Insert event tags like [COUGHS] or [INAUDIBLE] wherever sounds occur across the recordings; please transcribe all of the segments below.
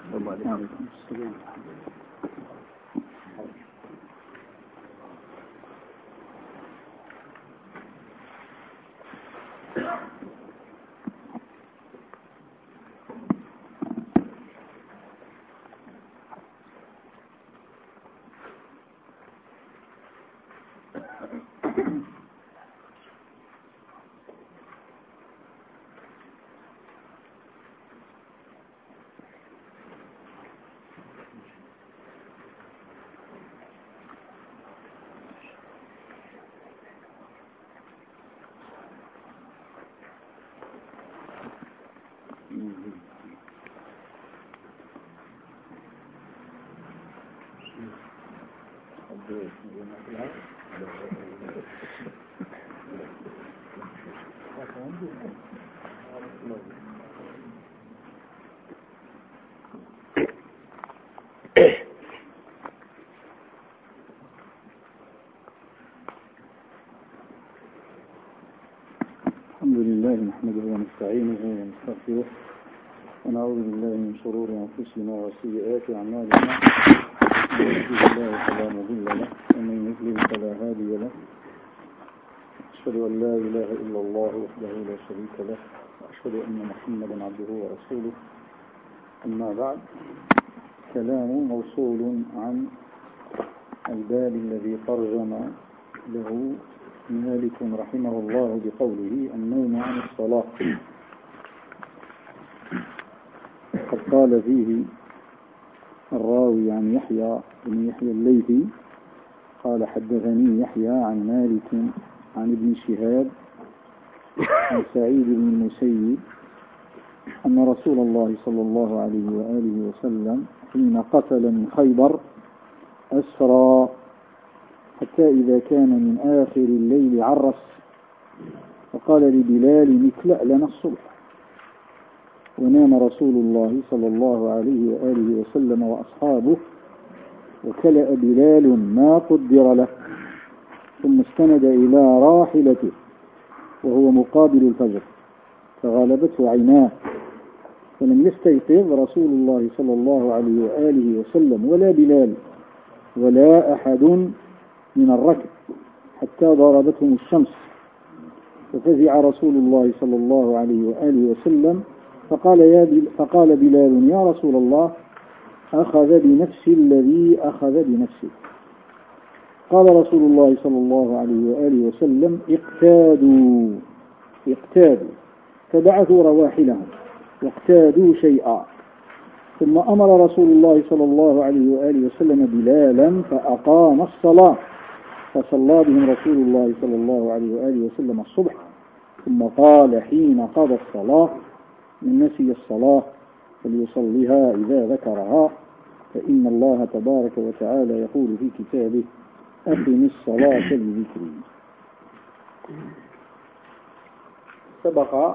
Kembali. ونستعينه ونستغفره ونعوذ بالله من شرور أنفسنا وسيئات أعمالنا. من يهده الله فلا مضل له ومن يضلل فلا هادي له. أشهد أن لا إله إلا الله وحده لا شريك له وأشهد أن محمدا عبده ورسوله. أما بعد كلام موصول عن الباب الذي ترجم له مالك رحمه الله بقوله النوم عن الصلاة. قد قال فيه الراوي عن يحيى بن يحيى الليثي قال حدثني يحيى عن مالك عن ابن شهاب عن سعيد بن المسيب أن رسول الله صلى الله عليه وآله وسلم حين قتل من خيبر أسرى حتى إذا كان من آخر الليل عرس فقال لبلال اكلأ لنا الصبح. ونام رسول الله صلى الله عليه وآله وسلم وأصحابه وكلأ بلال ما قدر له ثم استند إلى راحلته وهو مقابل الفجر فغلبته عيناه فلم يستيقظ رسول الله صلى الله عليه وآله وسلم ولا بلال ولا أحد من الركب حتى ضربتهم الشمس. ففزع رسول الله صلى الله عليه وآله وسلم فقال, يا بل فقال بلال يا رسول الله أخذ بنفس الذي أخذ بنفسه قال رسول الله صلى الله عليه وآله وسلم اقتادوا اقتادوا. فبعثوا رواحلهم واقتادوا شيئا. ثم أمر رسول الله صلى الله عليه وآله وسلم بلالا فأقام الصلاة. فصلى بهم رسول الله صلى الله عليه وآله وسلم الصبح ثم قال حين قضى الصلاة من نسي الصلاة فليصليها إذا ذكرها فإن الله تبارك وتعالى يقول في كتابه أقم الصلاة لذكري. سبق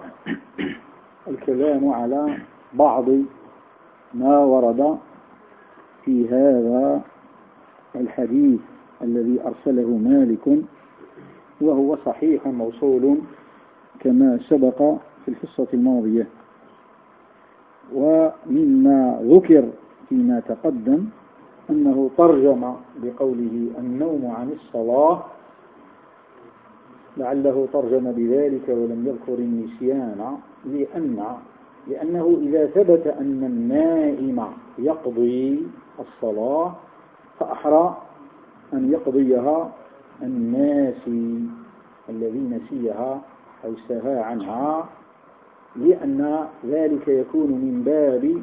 الكلام على بعض ما ورد في هذا الحديث. الذي أرسله مالك وهو صحيح موصول كما سبق في الحصة الماضية. ومما ذكر فيما تقدم أنه ترجم بقوله النوم عن الصلاة لعله ترجم بذلك ولم يذكر النسيان لأن لأنه إذا ثبت أن النائم يقضي الصلاة فأحرى أن يقضيها الناس الذي نسيها أو سهى عنها لأن ذلك يكون من باب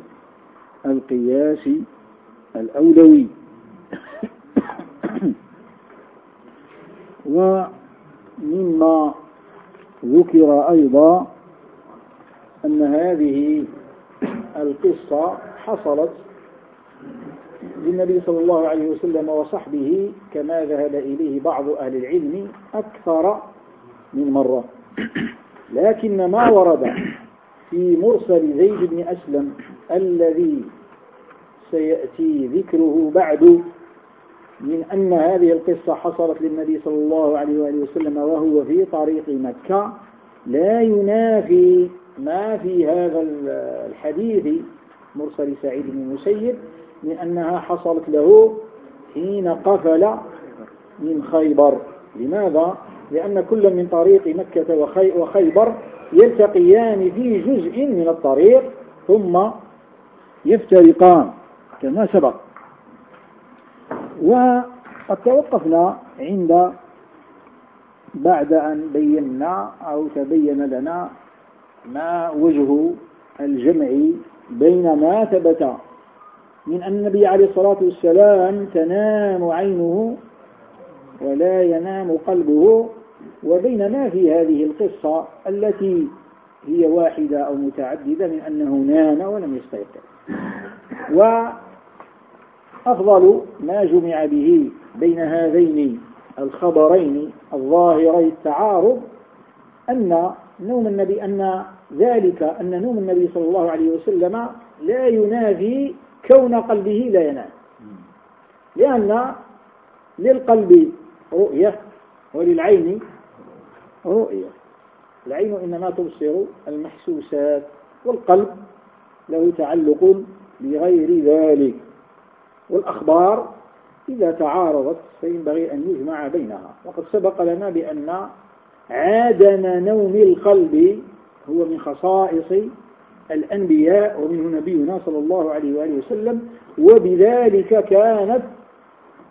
القياس الأولوي. [COUGHS] ومما ذكر أيضا أن هذه القصة حصلت للنبي صلى الله عليه وسلم وصحبه كما ذهب إليه بعض أهل العلم أكثر من مرة. لكن ما ورد في مرسل زيد بن أسلم الذي سيأتي ذكره بعد من أن هذه القصة حصلت للنبي صلى الله عليه وآله وسلم وهو في طريق مكة. لا ينافي ما في هذا الحديث مرسل سعيد بن المسيب من أنها حصلت له حين قفل من خيبر لماذا؟ لأن كل من طريق مكة وخيبر يلتقيان في جزء من الطريق ثم يفترقان كما سبق وقد توقفنا عند بعد أن بينا أو تبين لنا ما وجه الجمع بين ما ثبت من أن النبي عليه الصلاة والسلام تنام عينه ولا ينام قلبه وبين ما في هذه القصة التي هي واحدة أو متعددة من أنه نام ولم يستيقظ. وأفضل ما جمع به بين هذين الخبرين الظاهري التعارض أن نوم النبي أن ذلك أن نوم النبي صلى الله عليه وسلم لا ينافي كون قلبه لا ينام. لأن للقلب رؤية وللعين رؤية. العين إنما تبصر المحسوسات والقلب له تعلق بغير ذلك. والأخبار إذا تعارضت فينبغي أن يجمع بينها. وقد سبق لنا بأن عادم نوم القلب هو من خصائص الأنبياء ومنه نبينا صلى الله عليه وآله وسلم وبذلك كانت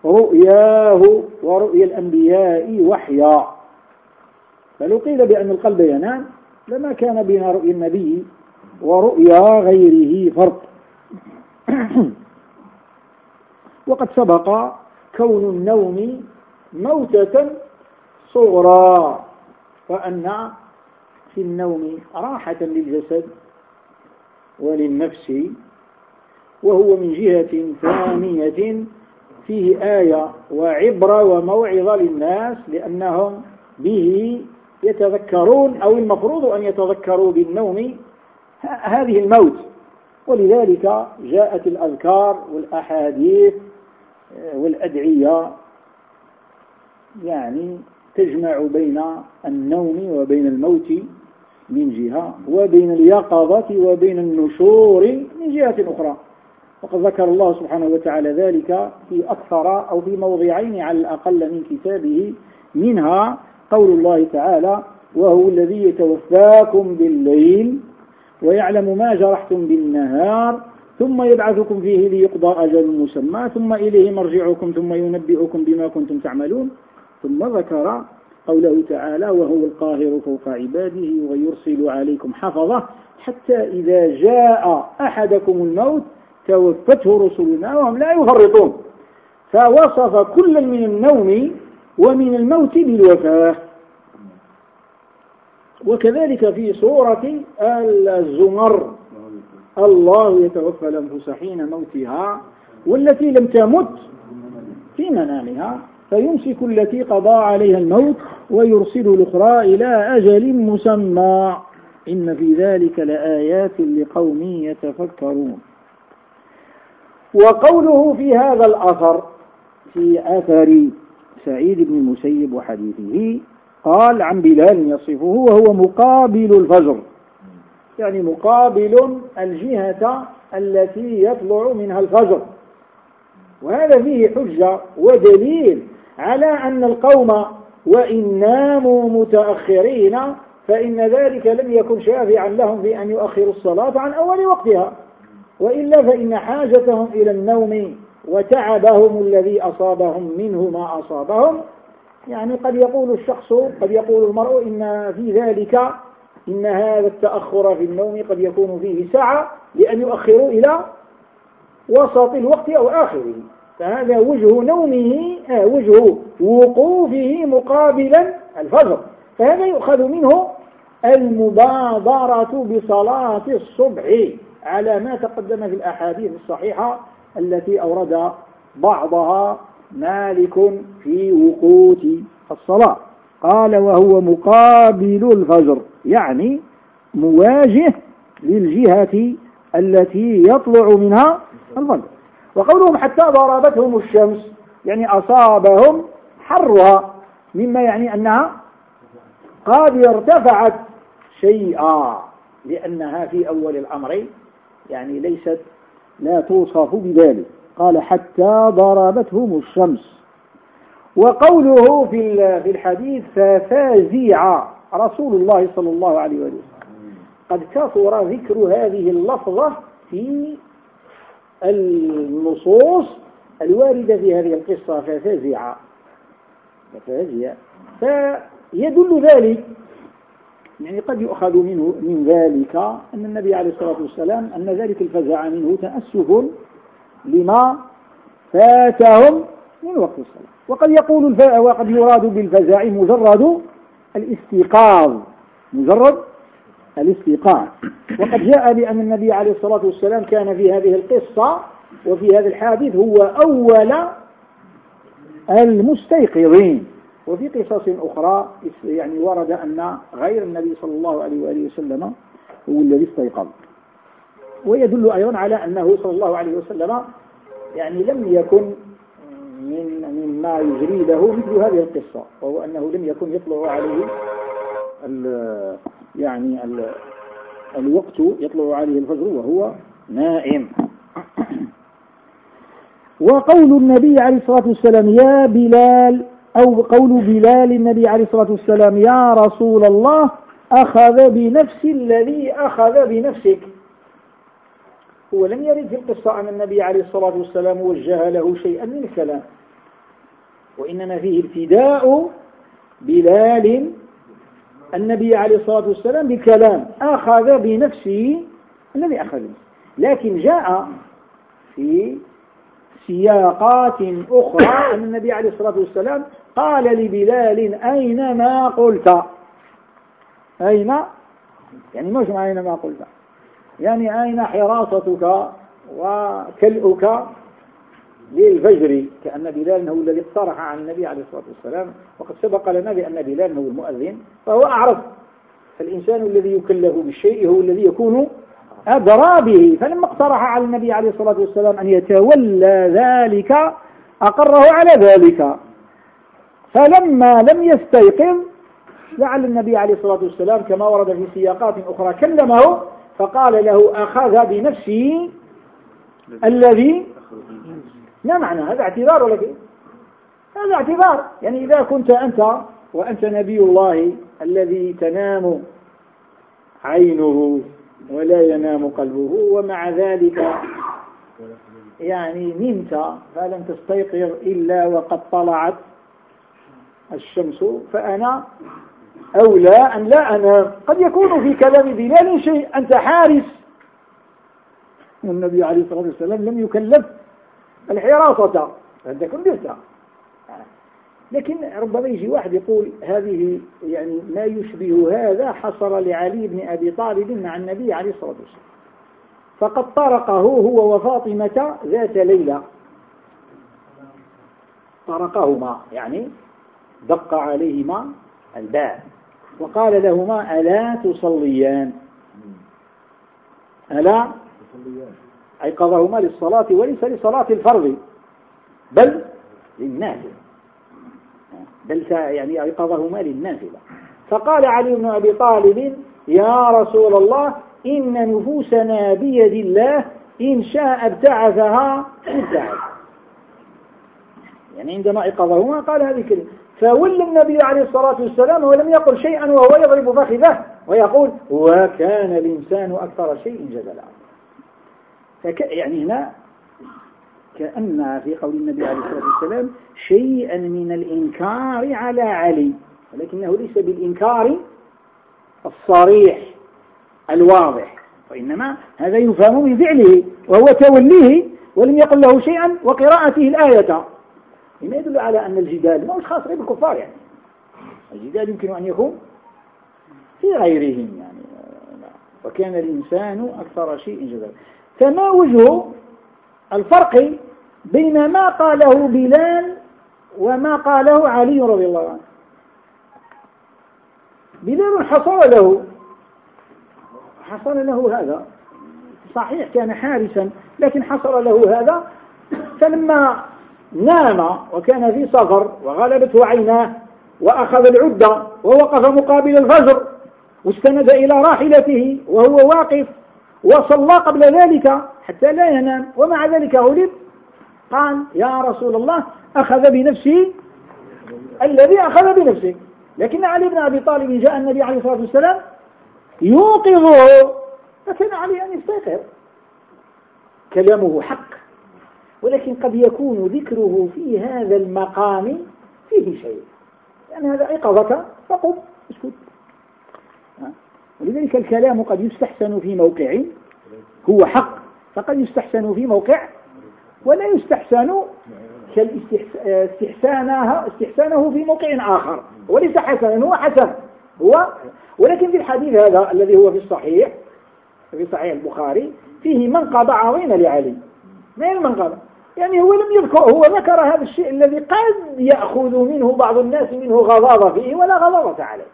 رؤياه ورؤيا الأنبياء وحيا. فلو قيل بأن القلب ينام لما كان بين رؤيا النبي ورؤيا غيره فرق [CLEARS THROAT] وقد سبق كون النوم موتة صغرى وأن في النوم راحة للجسد. وللنفس وهو من جهة ثانية فيه آية وعبرة وموعظة للناس لأنهم به يتذكرون أو المفروض أن يتذكروا بالنوم هذه الموت. ولذلك جاءت الأذكار والأحاديث والأدعية يعني تجمع بين النوم وبين الموت. من جهة وبين اليقظة وبين النشور من جهة أخرى. وقد ذكر الله سبحانه وتعالى ذلك في أكثر أو في موضعين على الأقل من كتابه منها قول الله تعالى وهو الذي يتوفاكم بالليل ويعلم ما جرحتم بالنهار ثم يبعثكم فيه ليقضى أجل مسمى ثم إليه مرجعكم ثم ينبئكم بما كنتم تعملون. ثم ذكر قوله تعالى وهو القاهر فوق عباده ويرسل عليكم حفظه حتى إذا جاء أحدكم الموت توفته رسلنا وهم لا يفرطون. فوصف كل من النوم ومن الموت بالوفاة. وكذلك في سورة الزمر. الله يتوفى الأنفس حين موتها والتي لم تمت في منامها. فيمسك التي قضى عليها الموت ويرسل الأخرى إلى أجل مسمى. إن في ذلك لآيات لقوم يتفكرون. وقوله في هذا الأثر في أثر سعيد بن المسيب وحديثه قال عن بلال يصفه وهو مقابل الفجر. يعني مقابل الجهة التي يطلع منها الفجر. وهذا فيه حجة ودليل على أن القوم وإن ناموا متأخرين فإن ذلك لم يكن شافعا لهم في أن يؤخروا الصلاة عن أول وقتها. وإلا فإن حاجتهم إلى النوم وتعبهم الذي أصابهم منه ما أصابهم. يعني قد يقول الشخص قد يقول المرء إن في ذلك إن هذا التأخر في النوم قد يكون فيه ساعة لأن يؤخروا إلى وسط الوقت أو آخره. فهذا وجه نومه آه وجه وقوفه مقابلا الفجر. فهذا يؤخذ منه المبادرة بصلاة الصبح على ما تقدم في الأحاديث الصحيحة التي أورد بعضها مالك في وقوت الصلاة. قال وهو مقابل الفجر يعني مواجه للجهة التي يطلع منها الفجر. وقولهم حتى ضربتهم الشمس. يعني أصابهم حرها مما يعني أنها قد ارتفعت شيئا لأنها في أول الأمر يعني ليست لا توصف بذلك. قال حتى ضربتهم الشمس. وقوله في الحديث ففازع رسول الله صلى الله عليه وسلم. قد كثر ذكر هذه اللفظة في النصوص الواردة في هذه القصة ففزع ففزع فيدل ذلك يعني قد يؤخذ منه من ذلك أن النبي عليه الصلاة والسلام أن ذلك الفزع منه تأسف لما فاتهم من وقت الصلاة وقد يقول. وقد يراد بالفزع مجرد الاستيقاظ مجرد الاستيقاظ وقد جاء بأن النبي عليه الصلاة والسلام كان في هذه القصة وفي هذا الحادث هو أول المستيقظين. وفي قصص أخرى يعني ورد أن غير النبي صلى الله عليه وآله وسلم هو الذي استيقظ. ويدل أيضا على أنه صلى الله عليه وسلم يعني لم يكن من مما يجري له مثل هذه القصة وهو أنه لم يكن يطلع عليه يعني ال الوقت يطلع عليه الفجر وهو نائم. [CLEARS THROAT] وقول النبي عليه الصلاة والسلام يا بلال أو قول بلال النبي عليه الصلاة والسلام يا رسول الله أخذ بنفس الذي أخذ بنفسك. هو لم يرد في القصة أن النبي عليه الصلاة والسلام وجه له شيئا من الكلام. وإنما فيه ابتداء بلال النبي عليه الصلاة والسلام بكلام أخذ بنفسه الذي أخذ لكن جاء في سياقات أخرى أن النبي عليه الصلاة والسلام قال لبلال أين ما قلت؟ أين؟ يعني مش أين ما قلت؟ يعني أين حراستك وكلؤك؟ للفجر كأن بلال هو الذي اقترح عن النبي عليه الصلاة والسلام وقد سبق لنا بأن بلال هو المؤذن فهو أعرف. فالإنسان الذي يكلف بالشيء هو الذي يكون أدرى به. فلما اقترح على النبي عليه الصلاة والسلام أن يتولى ذلك أقره على ذلك. فلما لم يستيقظ لعل النبي عليه الصلاة والسلام كما ورد في سياقات أخرى كلمه فقال له أخذ بنفسه الذي ما معنى هذا اعتذار ولا كيف هذا اعتذار. يعني إذا كنت أنت وأنت نبي الله الذي تنام عينه ولا ينام قلبه ومع ذلك يعني نمت فلم تستيقظ إلا وقد طلعت الشمس فأنا أولى أن لا أنام. قد يكون في كلام بلال شيء أنت حارس. والنبي عليه الصلاة والسلام لم يكلف الحراسة فأنت كلفت لكن ربما يجي واحد يقول هذه يعني ما يشبه هذا حصل لعلي بن أبي طالب مع النبي عليه الصلاة والسلام. فقد طرقه هو وفاطمة ذات ليلة. طرقهما يعني دق عليهما الباب. وقال لهما ألا تصليان؟ ألا؟ أيقظهما للصلاة وليس لصلاة الفرض بل للنافل بل يعني أيقظهما للنافلة. فقال علي بن أبي طالب يا رسول الله إن نفوسنا بيد الله إن شاء ابتعثها ابتعث. يعني عندما أيقظهما قال هذه الكلمة فولى النبي عليه الصلاة والسلام ولم يقل شيئا وهو يضرب فخذه ويقول وكان الإنسان أكثر شيء جدلا. يعني هنا كأن في قول النبي عليه الصلاة والسلام شيئا من الإنكار على علي ولكنه ليس بالإنكار الصريح الواضح وإنما هذا يفهم من فعله وهو توليه ولم يقل له شيئا وقراءته الآية. مما يدل على أن الجدال ما هو خاص غير بالكفار يعني؟ الجدال يمكن أن يكون في غيرهم يعني وكان الإنسان أكثر شيء جدلا. فما وجه الفرق بين ما قاله بلال وما قاله علي رضي الله عنه. بلال حصل له حصل له هذا. صحيح كان حارسا لكن حصل له هذا. فلما نام وكان في سفر وغلبته عيناه وأخذ العدة ووقف مقابل الفجر واستند إلى راحلته وهو واقف. وصلى قبل ذلك حتى لا ينام. ومع ذلك غلب قال يا رسول الله أخذ بنفسه الذي أخذ بنفسه لكن علي بن أبي طالب جاء النبي عليه الصلاة والسلام يوقظه. فكان علي أن يستيقظ كلامه حق. ولكن قد يكون ذكره في هذا المقام فيه شيء. لأن هذا أيقظك فقم اسكت. ولذلك الكلام قد يستحسن في موقع هو حق فقد يستحسن في موقع ولا يستحسن استحسانه استحسانه في موقع آخر. وليس حسنا هو حسن. هو ولكن في الحديث هذا الذي هو في الصحيح في صحيح البخاري فيه منقبة عظيمة لعلي. ما هي المنقبة يعني هو لم يذكر هو ذكر هذا الشيء الذي قد يأخذ منه بعض الناس منه غضاضة فيه ولا غضاضة عليه.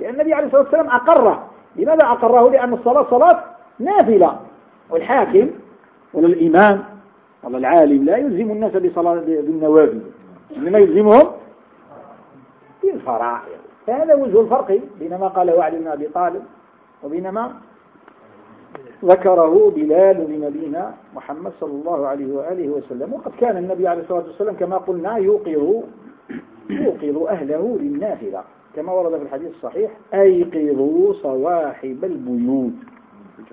لأن النبي عليه الصلاة والسلام أقره. لماذا أقره؟ لأن الصلاة صلاة نافلة. والحاكم ولا الإمام ولا العالم لا يلزم الناس بصلاة بالنوافل. إنما يلزمهم بالفرائض. فهذا وجه الفرق بين ما قاله علي بن أبي طالب وبين ما ذكره بلال لنبينا محمد صلى الله عليه وآله وسلم. وقد كان النبي عليه الصلاة والسلام كما قلنا يوقظ يوقظ أهله للنافلة. كما ورد في الحديث الصحيح أيقظوا صواحب البيوت.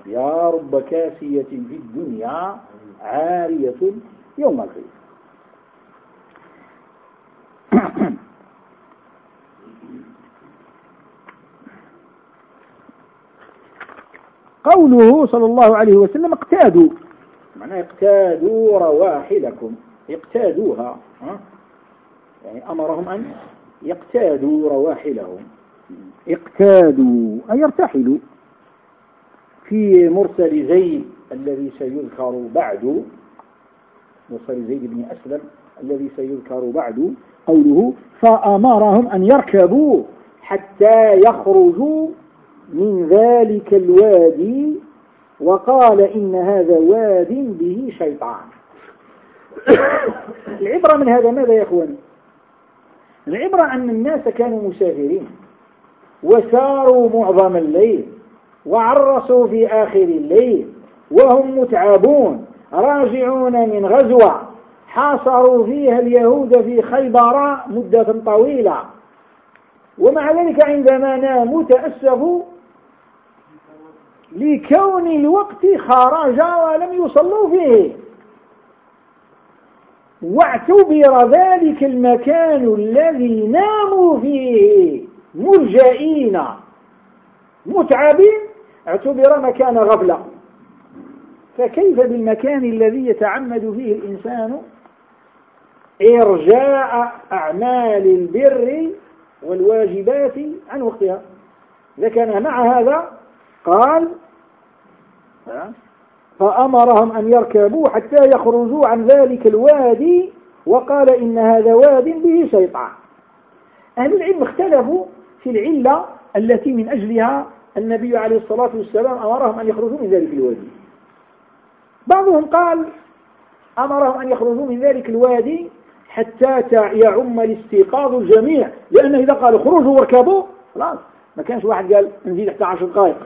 يا رب كافية في الدنيا عارية يوم الخير. [COUGHS] قوله صلى الله عليه وسلم اقتادوا. معناه اقتادوا رواحلكم. اقتادوها يعني أمرهم أن يقتادوا رواحلهم. اقتادوا أي يرتحلوا في مرسل زيد الذي سيذكر بعد مرسل زيد بن أسلم الذي سيذكر بعد قوله فأمرهم أن يركبوا حتى يخرجوا من ذلك الوادي وقال إن هذا واد به شيطان. [COUGHS] العبرة من هذا ماذا يا أخواني؟ العبرة أن الناس كانوا مسافرين وساروا معظم الليل. وعرسوا في آخر الليل وهم متعبون راجعون من غزوة. حاصروا فيها اليهود في خيبر مدة طويلة. ومع ذلك عندما ناموا تأسفوا لكون الوقت خرج ولم يصلوا فيه. واعتبر ذلك المكان الذي ناموا فيه مرجئين متعبين اعتبر مكان غفلة. فكيف بالمكان الذي يتعمد فيه الإنسان إرجاء أعمال البر والواجبات عن وقتها؟ كان مع هذا قال فأمرهم أن يركبوا حتى يخرجوا عن ذلك الوادي وقال إن هذا واد به شيطان. أهل العلم اختلفوا في العلة التي من أجلها النبي عليه الصلاة والسلام أمرهم أن يخرجوا من ذلك الوادي. بعضهم قال أمرهم أن يخرجوا من ذلك الوادي حتى يعم الاستيقاظ الجميع. لأن إذا قالوا خروجوا واركبوا خلاص ما كانش واحد قال نزيد حتى 10 دقائق.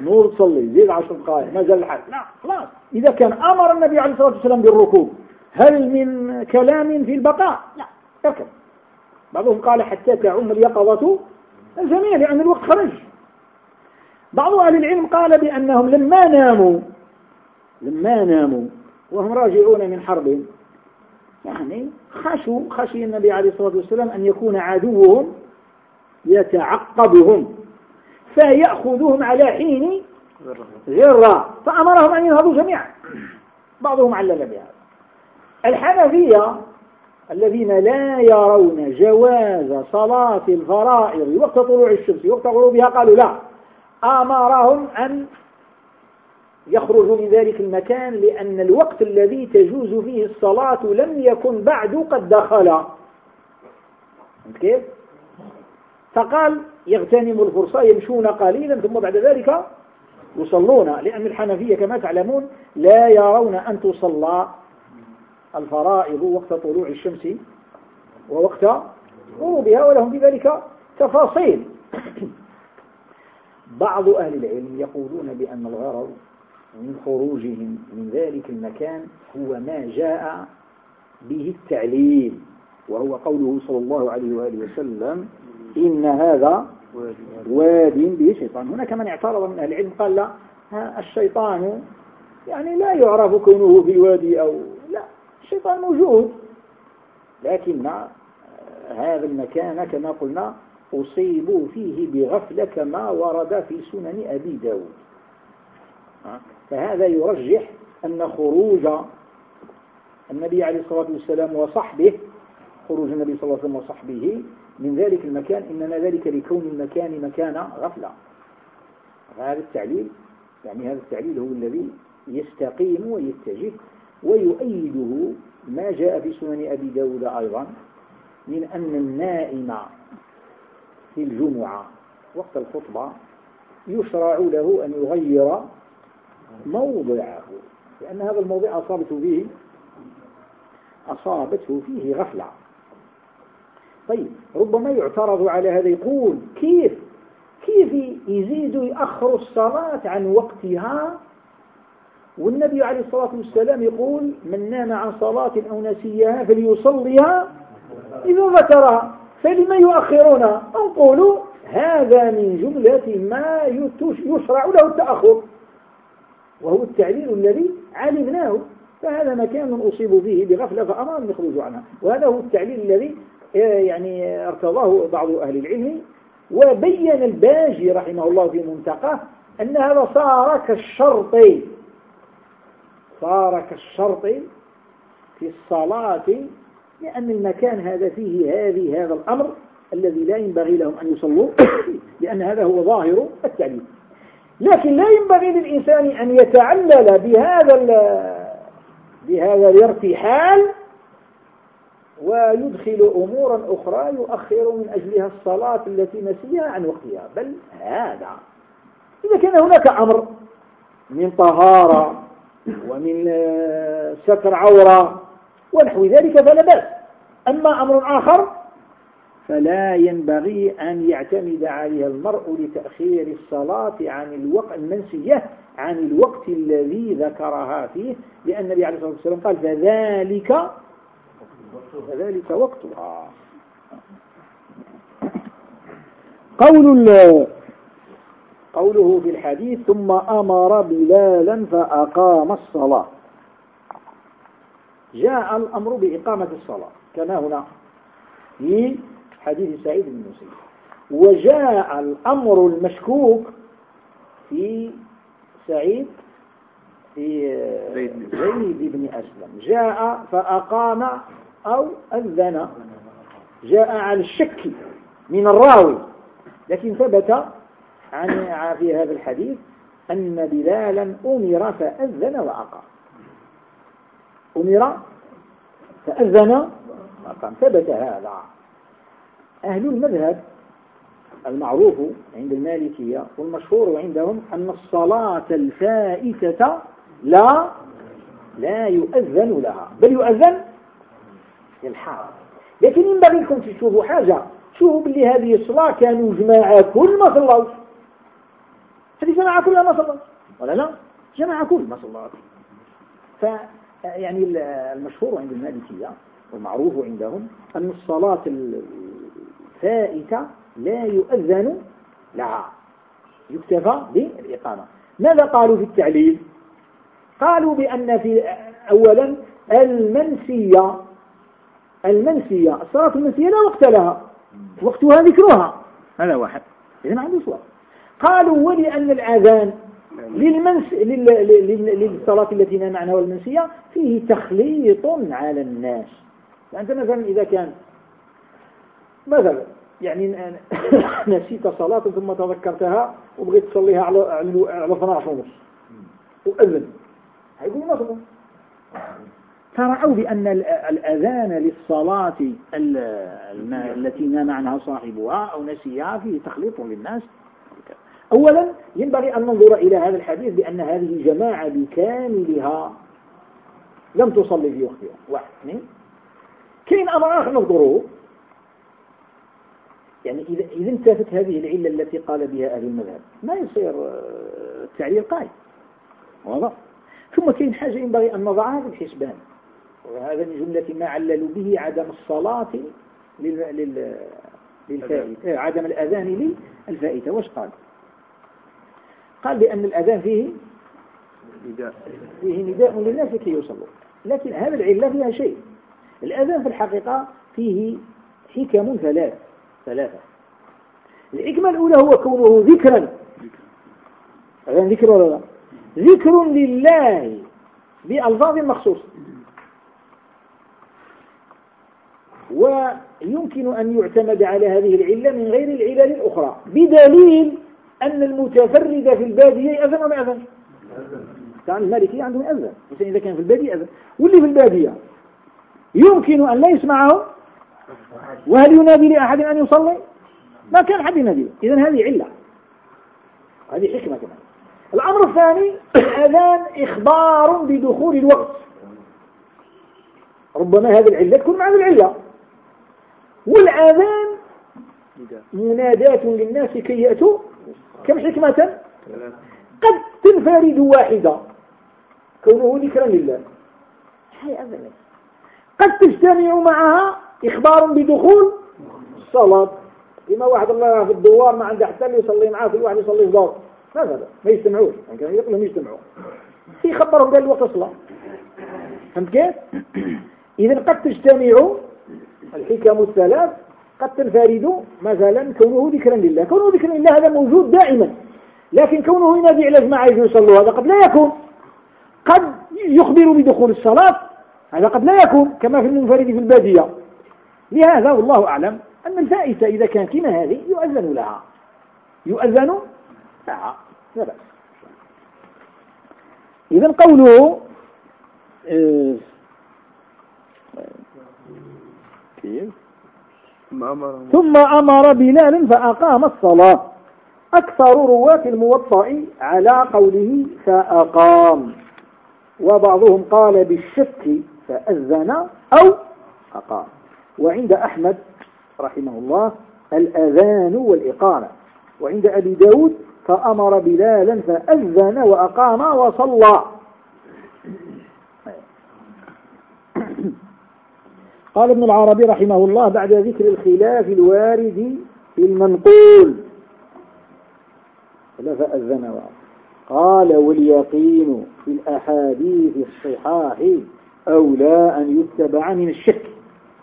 نور تصلي زيد 10 دقائق ما زال الحال. لا خلاص. إذا كان أمر النبي عليه الصلاة والسلام بالركوب هل من كلام في البقاء؟ لا. اركب بعضهم قال حتى تعم اليقظة الجميع لأن الوقت خرج. بعض أهل العلم قال بأنهم لما ناموا لما ناموا وهم راجعون من حرب يعني خشوا خشي النبي عليه الصلاة والسلام أن يكون عدوهم يتعقبهم فيأخذهم على حين غرة فأمرهم أن ينهضوا جميعا. بعضهم علل بهذا. الحنفية الذين لا يرون جواز صلاة الفرائض وقت طلوع الشمس وقت غروبها قالوا لا. أمرهم أن يخرجوا من ذلك المكان لأن الوقت الذي تجوز فيه الصلاة لم يكن بعد قد دخل كيف؟ فقال يغتنموا الفرصة يمشون قليلا ثم بعد ذلك يصلون لأن الحنفية كما تعلمون لا يرون أن تصلى الفرائض وقت طلوع الشمس ووقت غروبها ولهم بذلك تفاصيل بعض أهل العلم يقولون بأن الغرض من خروجهم من ذلك المكان هو ما جاء به التعليل وهو قوله صلى الله عليه وآله وسلم إن هذا واد به شيطان هناك من اعترض من أهل العلم قال لا الشيطان يعني لا يعرف كونه في وادي أو لا الشيطان موجود لكن هذا المكان كما قلنا أصيبوا فيه بغفلة كما ورد في سنن أبي داود. فهذا يرجح أن خروج النبي عليه الصلاة والسلام وصحبه خروج النبي صلى الله عليه وسلم وصحبه من ذلك المكان إنما ذلك لكون المكان مكان غفلة. هذا التعليل يعني هذا التعليل هو الذي يستقيم ويتجه ويؤيده ما جاء في سنن أبي داود أيضا من أن النائم في الجمعة وقت الخطبة يشرع له أن يغير موضعه لأن هذا الموضع أصابته فيه أصابته فيه غفلة. طيب ربما يعترض على هذا يقول كيف؟ كيف يزيد يأخر الصلاة عن وقتها؟ والنبي عليه الصلاة والسلام يقول من نام عن صلاة أو نسيها فليصليها إذا ذكرها فلما يؤخرونها نقول هذا من جملة ما يشرع له التأخر. وهو التعليل الذي علمناه. فهذا مكان أصيبوا فيه بغفلة فأمام يخرجوا عنها وهذا هو التعليل الذي آه، يعني أرتضاه بعض أهل العلم. وبين الباجي رحمه الله في منتقاه أن هذا صار كالشرط. صار كالشرط في الصلاة لأن المكان هذا فيه هذه هذا الأمر الذي لا ينبغي لهم أن يصلوا لأن هذا هو ظاهر التعليم. لكن لا ينبغي للإنسان أن يتعلل بهذا بهذا الارتحال ويدخل أمورا أخرى يؤخر من أجلها الصلاة التي نسيها عن وقتها. بل هذا إذا كان هناك أمر من طهارة ومن ستر عورة ونحو ذلك فلا بأس. أما أمر آخر فلا ينبغي أن يعتمد عليها المرء لتأخير الصلاة عن الوقت المنسية عن الوقت الذي ذكرها فيه لأن النبي عليه الصلاة والسلام قال فذلك فذلك وقتها. قول قوله في الحديث ثم أمر بلالا فأقام الصلاة. جاء الأمر بإقامة الصلاة. كما هنا في حديث سعيد بن مسيب وجاء الأمر المشكوك في سعيد في زيد بن أسلم. جاء فأقام أو أذن. جاء على الشك من الراوي لكن ثبت عن في هذا الحديث أن بلالا أمر فأذن وأقام. أمر فأذن وأقام ثبت هذا. أهل المذهب المعروف عند المالكية والمشهور عندهم أن الصلاة الفائتة لا لا يؤذن لها. بل يؤذن الحال لكن ينبغي لكم تشوفوا حاجة شوفوا باللي هذه الصلاة كانوا جماعة كل ما صلوا. هذه جماعة كلها ما صلوا. ولا لا؟ جماعة كل ما صلوا. ف يعني المشهور عند المالكية والمعروف عندهم أن الصلاة الفائتة لا يؤذن لها يكتفى بالإقامة. ماذا قالوا في التعليل؟ قالوا بأن في أولا المنسية المنسية الصلاة المنسية لا وقت لها وقتها ذكرها. هذا واحد. إذن عنده سؤال. قالوا ولأن الأذان للمنس... لل... للصلاة التي نام عنها والمنسية؟ فيه تخليط على الناس. فأنت مثلا إذا كان مثلا يعني [COUGHS] نسيت صلاة ثم تذكرتها وبغيت تصليها على على 12 ونص وأذن. هيقول صلى فرأوا بأن الأذان للصلاة التي نام عنها صاحبها أو نسيها فيه تخليط للناس. أولا ينبغي أن ننظر إلى هذا الحديث بأن هذه جماعة بكاملها لم تصلي في وقتها. واحد. اثنين. كاين أمر آخر ننظره يعني إذا إذا انتفت هذه العلة التي قال بها أهل المذهب ما يصير آه، التعليل قائم. واضح. ثم كاين حاجة ينبغي أن نضعها في الحسبان. وهذا من جملة ما عللوا به عدم الصلاة لل... للفائتة. عدم الأذان للفائتة. واش قال؟ قال بأن الأذان فيه فيه نداء للناس كي يصلوا. لكن هذا العلة فيها شيء. الأذان في الحقيقة فيه حكم ثلاث ثلاثة. الحكمة الأولى هو كونه ذكرا. أذان ذكر ولا لا؟ ذكر لله بألفاظ مخصوصة. ويمكن أن يعتمد على هذه العلة من غير العلل الأخرى بدليل أن المتفرد في البادية يأذن ولا يأذن كان المالكية عندهم أذن مثلا إذا كان في البادية أذن. واللي في البادية؟ يمكن أن لا يسمعه؟ وهل ينادي لأحد أن يصلي؟ ما كان حد ينادي إذن هذه علة. هذه حكمة كمان. الأمر الثاني الأذان إخبار بدخول الوقت. ربما هذه العلة تكون مع العلة. والآذان مناداة للناس كي يأتوا. كم حكمة؟ قد تنفرد واحدة. كونه ذكرا لله. هاي أذن قد تجتمع معها إخبار بدخول الصلاة لما واحد الله في الدوار ما عنده حتى اللي يصلي معاه كل واحد يصلي في دور ماذا ما يجتمعوش يعني كانوا يقولوا يجتمعوا يخبرهم قال الوقت الصلاة فهمت كيف؟ [COUGHS] إذا قد تجتمع الحكم الثلاث. قد تنفرد مثلا كونه ذكرا لله. كونه ذكرا لله هذا موجود دائما. لكن كونه ينادي على جماعة يصلوا. هذا قد لا يكون. قد يخبر بدخول الصلاة. هذا قد لا يكون كما في المنفرد في البادية. لهذا والله أعلم أن الفائتة إذا كانت كما هذه يؤذن لها. يؤذن لها. لا بأس. إذا قوله آه، ثم أمر بلال فأقام الصلاة. أكثر رواة الموطأ على قوله فأقام. وبعضهم قال بالشك فأذن أو أقام. وعند أحمد رحمه الله الأذان والإقامة. وعند أبي داود فأمر بلالا فأذن وأقام وصلى. قال ابن العربي رحمه الله بعد ذكر الخلاف الوارد في المنقول. فأذن وأقام. قال واليقين في الأحاديث الصحاح أولى أن يتبع من الشك.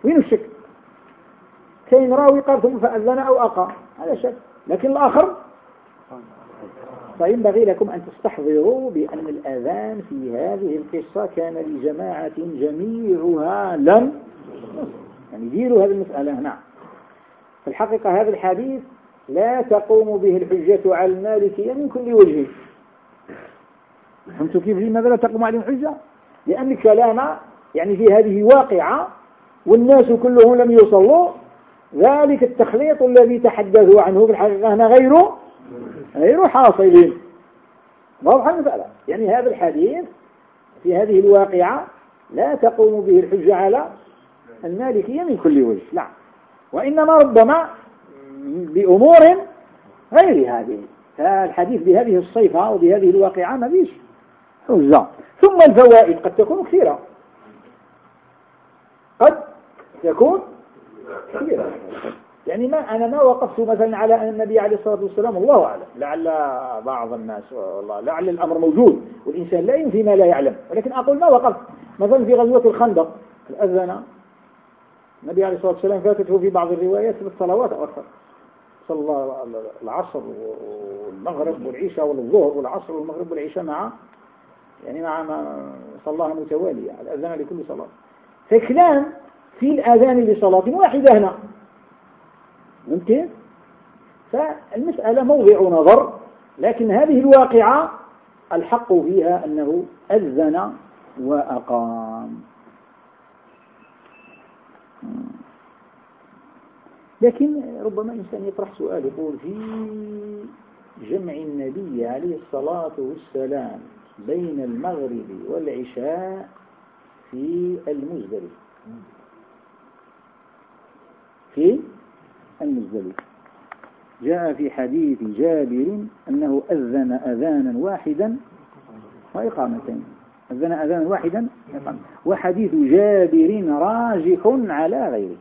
وين الشك. كاين راوي قال ثم فأذن أو أقام. هذا شك. لكن الآخر؟ فينبغي لكم أن تستحضروا بأن الأذان في هذه القصة كان لجماعة جميعها لم يعني ديروا هذه المسألة نعم في الحقيقة هذا الحديث لا تقوم به الحجة على المالكية من كل وجه. فهمتوا كيف لماذا لا تقوم عليه الحجة؟ لأن الكلام يعني في هذه واقعة والناس كلهم لم يصلوا ذلك التخليط الذي تحدثوا عنه في الحقيقة هنا غير غير حاصل. واضح المسألة يعني هذا الحديث في هذه الواقعة لا تقوم به الحجة على المالكية من كل وجه. لا وإنما ربما بأمور غير هذه. فالحديث بهذه الصيفة وبهذه الواقعة ما فيش حجة ثم الفوائد قد تكون كثيرة. قد تكون كثيرة. يعني ما أنا ما وقفت مثلا على أن النبي عليه الصلاة والسلام الله أعلم. لعل بعض الناس والله لعل الأمر موجود والإنسان لا ينفي ما لا يعلم. ولكن أقول ما وقفت. مثلا في غزوة الخندق الأذن النبي عليه الصلاة والسلام فاتته في بعض الروايات في الصلوات أو أكثر؟ صلى العصر والمغرب والعشاء والظهر والعصر والمغرب والعشاء مع يعني مع ما صلاها متوالية الأذان لكل صلاة. فكلام في الأذان لصلاة واحدة هنا. ممكن؟ فالمسألة موضع نظر لكن هذه الواقعة الحق فيها أنه أذن وأقام. لكن ربما إنسان يطرح سؤال يقول في جمع النبي عليه الصلاة والسلام بين المغرب والعشاء في المزدلف. في المزدلف. جاء في حديث جابر أنه أذن أذانا واحدا وإقامتين. أذن أذانا واحدا وحديث جابر راجح على غيره.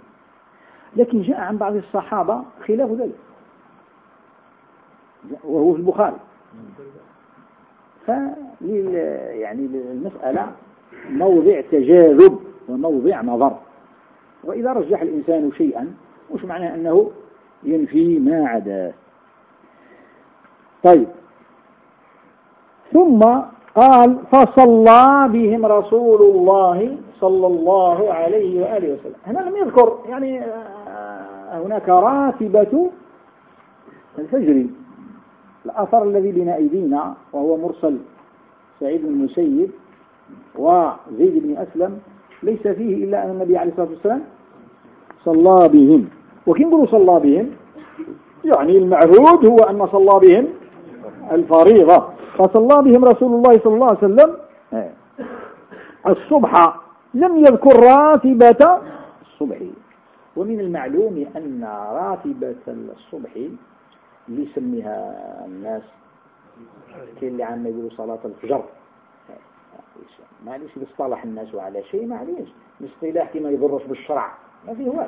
لكن جاء عن بعض الصحابة خلاف ذلك. وهو في البخاري. فلل يعني المسألة موضع تجاذب وموضع نظر. وإذا رجح الإنسان شيئا مش معناه أنه ينفي ما عداه؟ طيب. ثم قال فصلى بهم رسول الله صلى الله عليه وآله وسلم. هنا لم يذكر يعني آه، هناك راتبة الفجر. الأثر الذي بين أيدينا وهو مرسل سعيد بن المسيب وزيد بن أسلم ليس فيه إلا أن النبي عليه الصلاة والسلام صلى بهم. وكيف نقولوا صلى بهم؟ يعني المعهود هو أن صلى بهم الفريضة. فصلى بهم رسول الله صلى الله عليه وسلم الصبح. لم يذكر راتبة الصبح. ومن المعلوم أن راتبة الصبح اللي يسميها الناس كاين اللي عندنا يقولوا صلاة الفجر. معليش بيصطلح الناس على شيء معليش. الاصطلاح كما يضرش بالشرع. ما فيه هو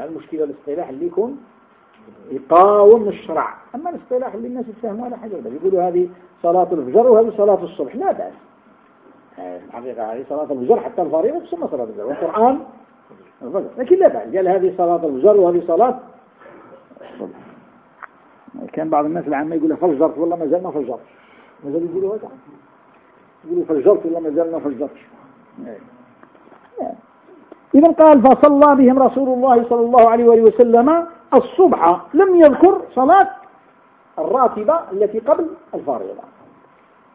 المشكلة الاصطلاح اللي يكون يقاوم الشرع. أما الاصطلاح اللي الناس يفهموا على حاجة يقولوا هذه صلاة الفجر وهذه صلاة الصبح. لا بأس. الحقيقة هذه صلاة الفجر حتى الفريضة تسمى صلاة الفجر. والقرآن الفجر. لكن لا بأس. قال هذه صلاة الفجر وهذه صلاة الصبح. كان بعض الناس العامة يقول فجرت والله ما زال ما فجرت. ما زال يقولوا هذا. يقولوا فجرت والله ما زال ما فجرت. إذا قال فصلى بهم رسول الله صلى الله عليه وآله وسلم الصبح لم يذكر صلاة الراتبة التي قبل الفارضة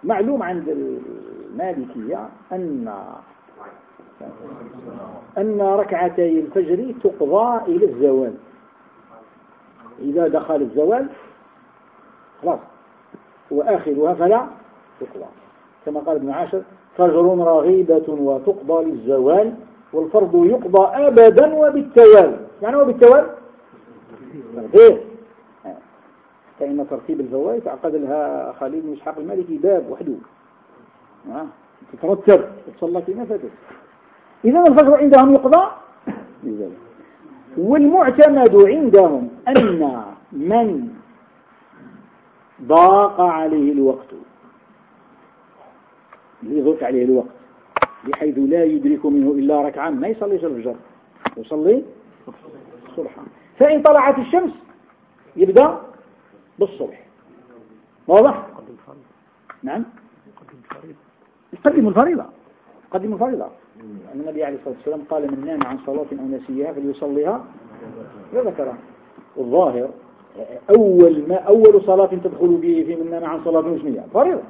معلوم عند المالكية أن أن ركعتي الفجر تقضى إلى الزوال. إذا دخل الزوال وآخرها فلا تقضى. كما قال ابن عاشر فجر رغيبة وتقضى للزوال والفرض يقضى أبدا وبالتوالي يعني وبالتوالي ترتيب فإن ترتيب الفوائد عقد لها خليل بن إسحاق المالكي باب وحده. تترتب تصلى فيما فاتت إذا الفجر عندهم يقضى والمعتمد عندهم أن من ضاق عليه الوقت. يضيق عليه الوقت. بحيث لا يدرك منه إلا ركعة ما يصليش الفجر. يصلي الصبح فإن طلعت الشمس يبدأ بالصبح. واضح؟ نعم. يقدم الفريضة. يقدم الفريضة. النبي عليه الصلاة والسلام قال من نام عن صلاة أو نسيها فليصليها. وذكرها الظاهر أول ما أول صلاة تدخل به في من نام عن صلاة نسيها فريضة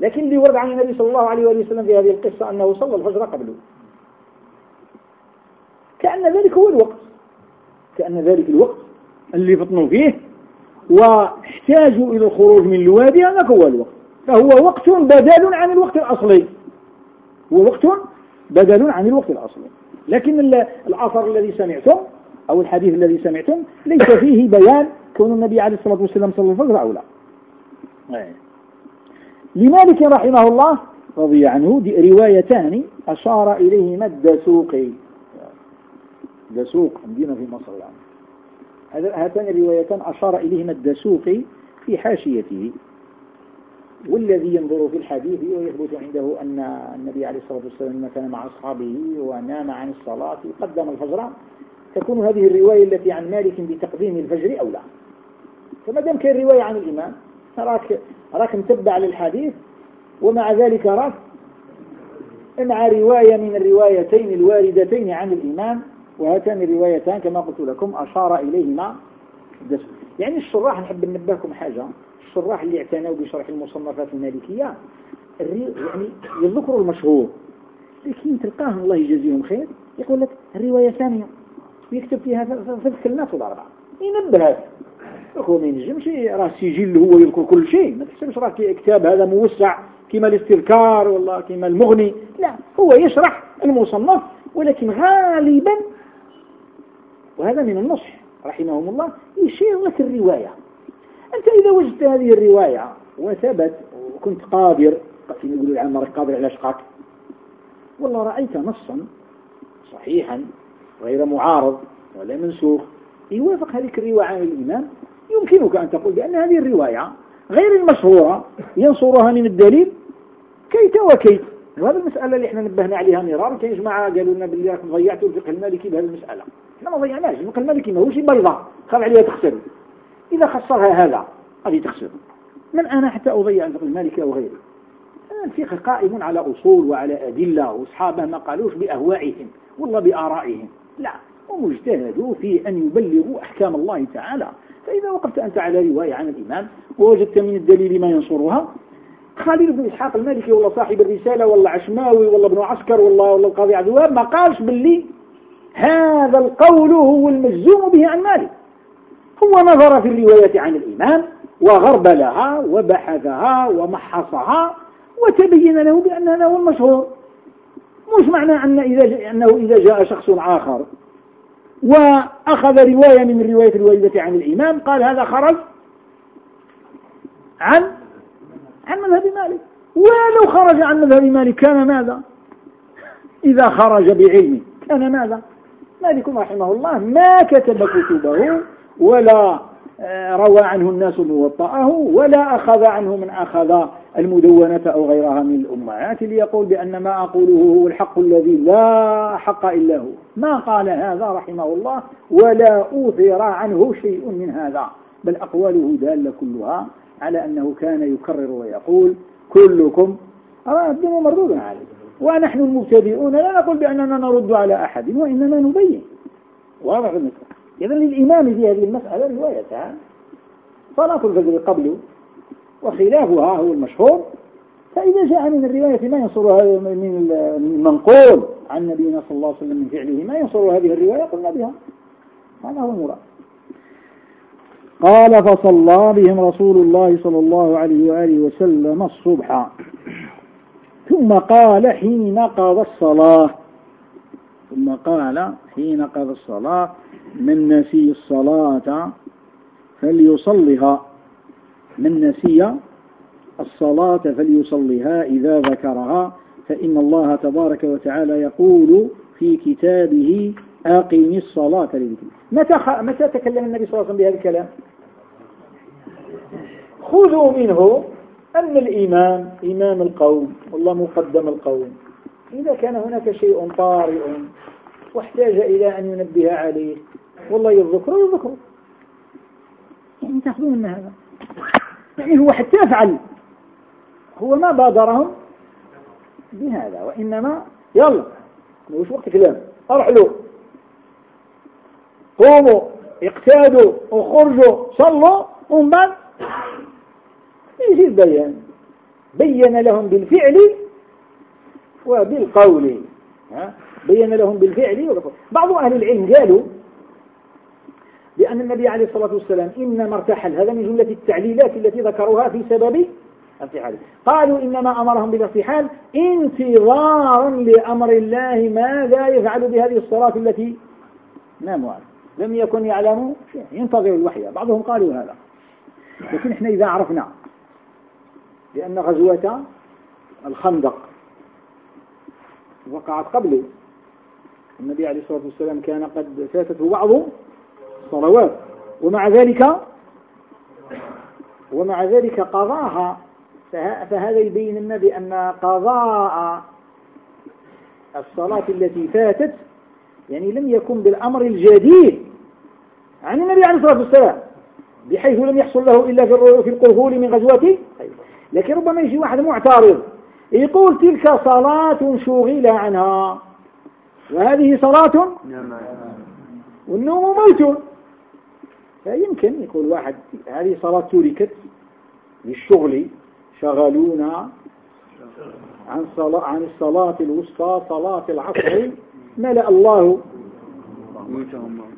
لكن اللي ورد عن النبي صلى الله عليه وسلم في هذه القصة أنه صلى الفجر قبله. كأن ذلك هو الوقت. كأن ذلك الوقت اللي فطنوا فيه واحتاجوا إلى الخروج من الوادي هذا هو الوقت. فهو وقت بدل عن الوقت الأصلي. هو وقت بدل عن الوقت الأصلي. لكن الأثر الذي سمعتم أو الحديث الذي سمعتم ليس فيه بيان كون النبي عليه الصلاة والسلام صلى الفجر أو لا. لمالك رحمه الله رضي عنه روايتان أشار إليهما الدسوقي. دسوق عندنا في مصر يعني. هاتان الروايتان أشار إليهما الدسوقي في حاشيته. والذي ينظر في الحديث ويثبت عنده أن النبي عليه الصلاة والسلام كان مع أصحابه ونام عن الصلاة قدم الفجر تكون هذه الرواية التي عن مالك بتقديم الفجر أو لا. فما دام كان رواية عن الإمام راك راك متبع للحديث ومع ذلك راك مع رواية من الروايتين الواردتين عن الإمام وهاتان الروايتان كما قلت لكم أشار إليهما يعني الشراح نحب ننبهكم حاجة الشراح اللي اعتنوا بشرح المصنفات المالكية يعني يذكروا المشهور لكن تلقاهم الله يجزيهم خير يقول لك الرواية ثانية. ويكتب فيها في الكلمات الأربعة ينبهك هو ما ينجمش راه سجل هو يذكر كل شيء. ما تحسبش راه كتاب هذا موسع كما الاستذكار والله كما المغني. لا هو يشرح المصنف ولكن غالبا وهذا من النصح رحمهم الله يشير لك الرواية. أنت إذا وجدت هذه الرواية وثبت وكنت قادر كما يقولوا العامة قادر على شقاك والله رأيت نصا صحيحا غير معارض ولا منسوخ. يوافق هذه الرواية عن الإمام؟ يمكنك أن تقول بأن هذه الرواية غير المشهورة ينصرها من الدليل كيت وكيت. وهذه المسألة اللي إحنا نبهنا عليها مرارا. كان جماعة قالوا لنا باللي راكم ضيعتوا الفقه المالكي بهذه المسألة. إحنا ما ضيعناش. الفقه المالكي ماهوش بيضاء. خاف عليها تخسر. إذا خسرها هذا هذه تخسر. من أنا حتى أضيع الفقه المالكي أو غيره؟ الفقه قائم على أصول وعلى أدلة. وأصحابه ما قالوش بأهوائهم والله بآرائهم. لا هم اجتهدوا في أن يبلغوا أحكام الله تعالى. فإذا وقفت أنت على رواية عن الإمام ووجدت من الدليل ما ينصرها خالد بن إسحاق المالكي والله صاحب الرسالة والله عشماوي والله ابن عسكر والله والله القاضي عبد الوهاب ما قالش باللي هذا القول هو المجزوم به عن مالك. هو نظر في الرواية عن الإمام وغربلها وبحثها ومحصها وتبين له بأن هذا هو المشهور مش معنى أن إذا أنه إذا جاء شخص آخر. وأخذ رواية من الرواية الواردة عن الإمام قال هذا خرج عن عن مذهب مالك. ولو خرج عن مذهب مالك كان ماذا؟ إذا خرج بعلمه كان ماذا؟ مالك رحمه الله ما كتب كتبه ولا آه، روى عنه الناس موطأه ولا أخذ عنه من أخذ المدونة أو غيرها من الأمهات ليقول بأن ما أقوله هو الحق الذي لا حق إلا هو. ما قال هذا رحمه الله ولا أوثر عنه شيء من هذا. بل أقواله دالة كلها على أنه كان يكرر ويقول كلكم. الدم مردود عليه. ونحن المبتدئون لا نقول بأننا نرد على أحد وإنما نبين. واضح المسألة. إذا للإمام في هذه المسألة روايتان صلاة الفجر قبل وخلافها هو المشهور. فإذا جاء من الرواية ما ينصر من المنقول عن نبينا صلى الله عليه وسلم من فعله. ما ينصر هذه الرواية؟ قلنا بها. هذا هو المراد قال فصلى بهم رسول الله صلى الله عليه وآله وسلم الصبح. ثم قال حين قضى الصلاة. ثم قال حين قضى الصلاة من نسي الصلاة فليصلها. من نسي الصلاة فليصلها إذا ذكرها فإن الله تبارك وتعالى يقول في كتابه أقيم الصلاة لذكر متى, متى تكلم النبي صلى الله عليه وسلم بهذا الكلام؟ خذوا منه أن الإمام إمام القوم والله مقدم القوم. إذا كان هناك شيء طارئ واحتاج إلى أن ينبه عليه والله يذكره يذكره. يعني تأخذون من هذا. يعني هو حتى يفعل. هو ما بادرهم بهذا وإنما يلا مش وقت كلام أرحلوا. قوموا اقتادوا وخرجوا صلوا ومن بعد. يجي بيان بين لهم بالفعل وبالقول. بين لهم بالفعل وبالقول. بعض أهل العلم قالوا بأن النبي عليه الصلاة والسلام إنما ارتحل. هذا من جملة التعليلات التي ذكروها في سبب ارتحال قالوا إنما أمرهم بالارتحال انتظارا لأمر الله ماذا يفعل بهذه الصلاة التي ناموا عنها لم يكن يعلموا شيء ينتظر الوحي. بعضهم قالوا هذا. لكن إحنا إذا عرفنا لأن غزوة الخندق وقعت قبله النبي عليه الصلاة والسلام كان قد فاتته بعض الصلوات. ومع ذلك ومع ذلك قضاها. فهذا يبين لنا بأن قضاء الصلاة التي فاتت يعني لم يكن بالأمر الجديد. عن النبي عليه الصلاة والسلام بحيث لم يحصل له إلا في القرهول من غزوة. لكن ربما يجي واحد معترض يقول تلك صلاة شغل عنها. وهذه صلاة والنوم موت فيمكن يقول واحد هذه صلاة تركت للشغل شغلونا عن صلاة عن الصلاة الوسطى صلاة العصر ملأ الله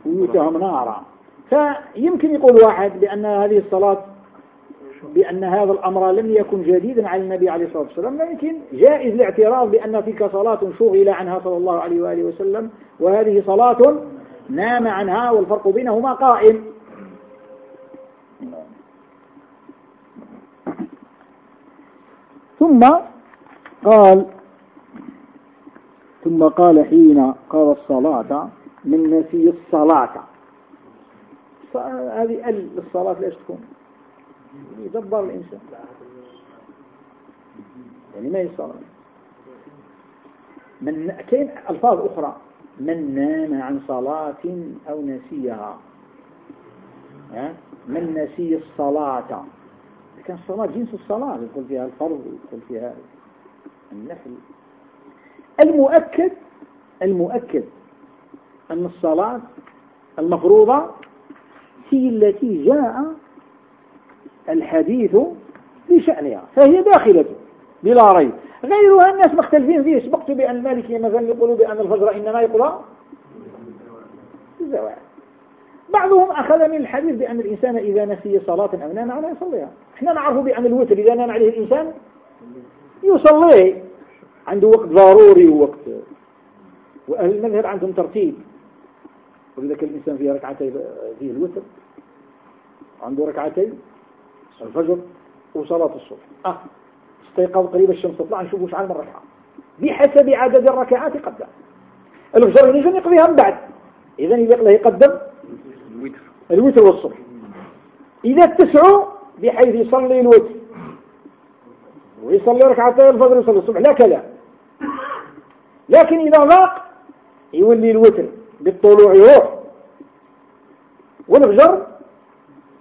بيوتهم نارا. فيمكن يقول واحد بأن هذه الصلاة بأن هذا الأمر لم يكن جديدا على النبي عليه الصلاة والسلام لكن جائز الاعتراض بأن تلك صلاة شغل عنها صلى الله عليه وآله وسلم وهذه صلاة نام عنها والفرق بينهما قائم. ثم قال ثم قال حين قال الصلاة من نسي الصلاة. هذه الصلاة ليش تكون؟ يدبر الإنسان. يعني ما يصلي. من كاين ألفاظ أخرى. من نام عن صلاة أو نسيها. من نسي الصلاة. كان الصلاة جنس الصلاة يدخل فيها الفرض يدخل فيها النفل المؤكد المؤكد أن الصلاة المفروضة هي التي جاء الحديث بشأنها فهي داخلة بلا ريب. غيرها الناس مختلفين فيه. سبقت بأن المالكية مثلا يقولوا بأن الفجر إنما يقرأ الزواج بعضهم أخذ من الحديث بأن الإنسان إذا نسي صلاة أو نام عنها يصليها. إحنا نعرف بأن الوتر إذا نام عليه الإنسان يصليه عنده وقت ضروري ووقت. وأهل المذهب عندهم ترتيب. وإذا كان الإنسان فيه ركعتين فيه الوتر. عنده ركعتين الفجر وصلاة الصبح. آه استيقظ قريب الشمس تطلع نشوفه شحال من ركعة. بحسب عدد الركعات قدم. الفجر يقضيها من بعد. إذا إذا يقدم. الوتر. والصبح. إذا اتسعوا بحيث يصلي الوتر. ويصلي ركعتين الفجر ويصلي الصبح. لا كلام لكن إذا ضاق يولي الوتر. بالطلوع يروح. والفجر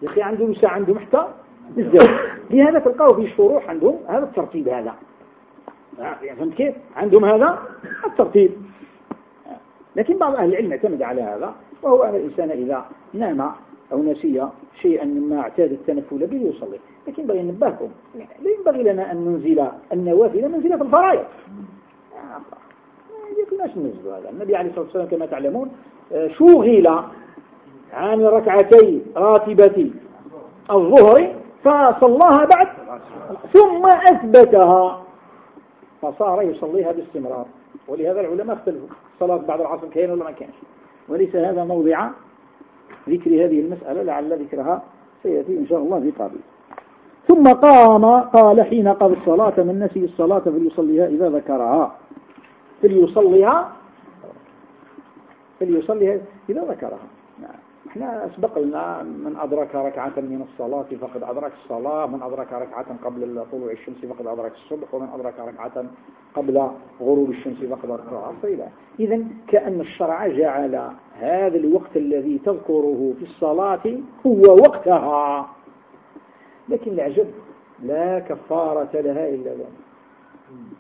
يا أخي عنده مساء عنده محتى بالزواج لهذا تلقاه في شروح عندهم. هذا الترتيب هذا. فهمت كيف؟ عندهم هذا الترتيب. لكن بعض أهل العلم اعتمد على هذا. وهو أن الإنسان إذا نام أو نسي شيئا مما اعتاد التنفل به يصلي. لكن ينبغي ننبهكم لا ينبغي لنا أن ننزل النوافل منزلة الفرائض. ما يكوناش ننزل هذا. النبي عليه الصلاة والسلام كما تعلمون شغل عن ركعتي راتبة الظهر فصلاها بعد ثم أثبتها. فصار يصليها باستمرار. ولهذا العلماء اختلفوا. صلاة بعد العصر كان ولا ما كانش وليس هذا موضع ذكر هذه المسألة لعل ذكرها سيأتي إن شاء الله في قابل. ثم قام قال حين قضى الصلاة من نسي الصلاة فليصليها إذا ذكرها. فليصليها فليصليها إذا ذكرها. إحنا اسبق لنا من أدرك ركعة من الصلاة فقد أدرك الصلاة من أدرك ركعة قبل طلوع الشمس فقد أدرك الصبح ومن أدرك ركعة قبل غروب الشمس فقد أدرك العصر إذا كأن الشرع جعل هذا الوقت الذي تذكره في الصلاة هو وقتها. لكن العجب لا كفارة لها إلا ذلك.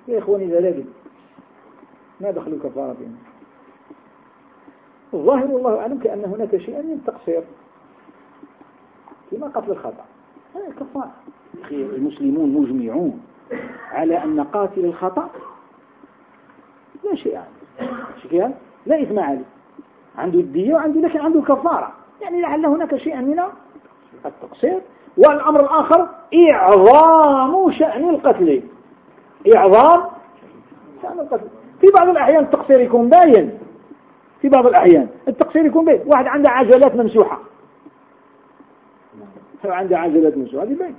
يا إخواني ذلك ما دخلوا كفارة بهم الظاهر والله أعلم كأن هناك شيئا من التقصير كما قتل الخطأ. كفار المسلمون مجمعون على أن قاتل الخطأ لا شيء عنده لا إثم عليه. عنده الدية وعنده لكن عنده الكفارة يعني لعل هناك شيئا من التقصير. والأمر الآخر إعظام شأن القتل. إعظام شأن القتل. في بعض الأحيان التقصير يكون باين. في بعض الأحيان. التقصير يكون باين واحد عنده عجلات ممسوحة. عنده عجلات ممسوحة هذه باين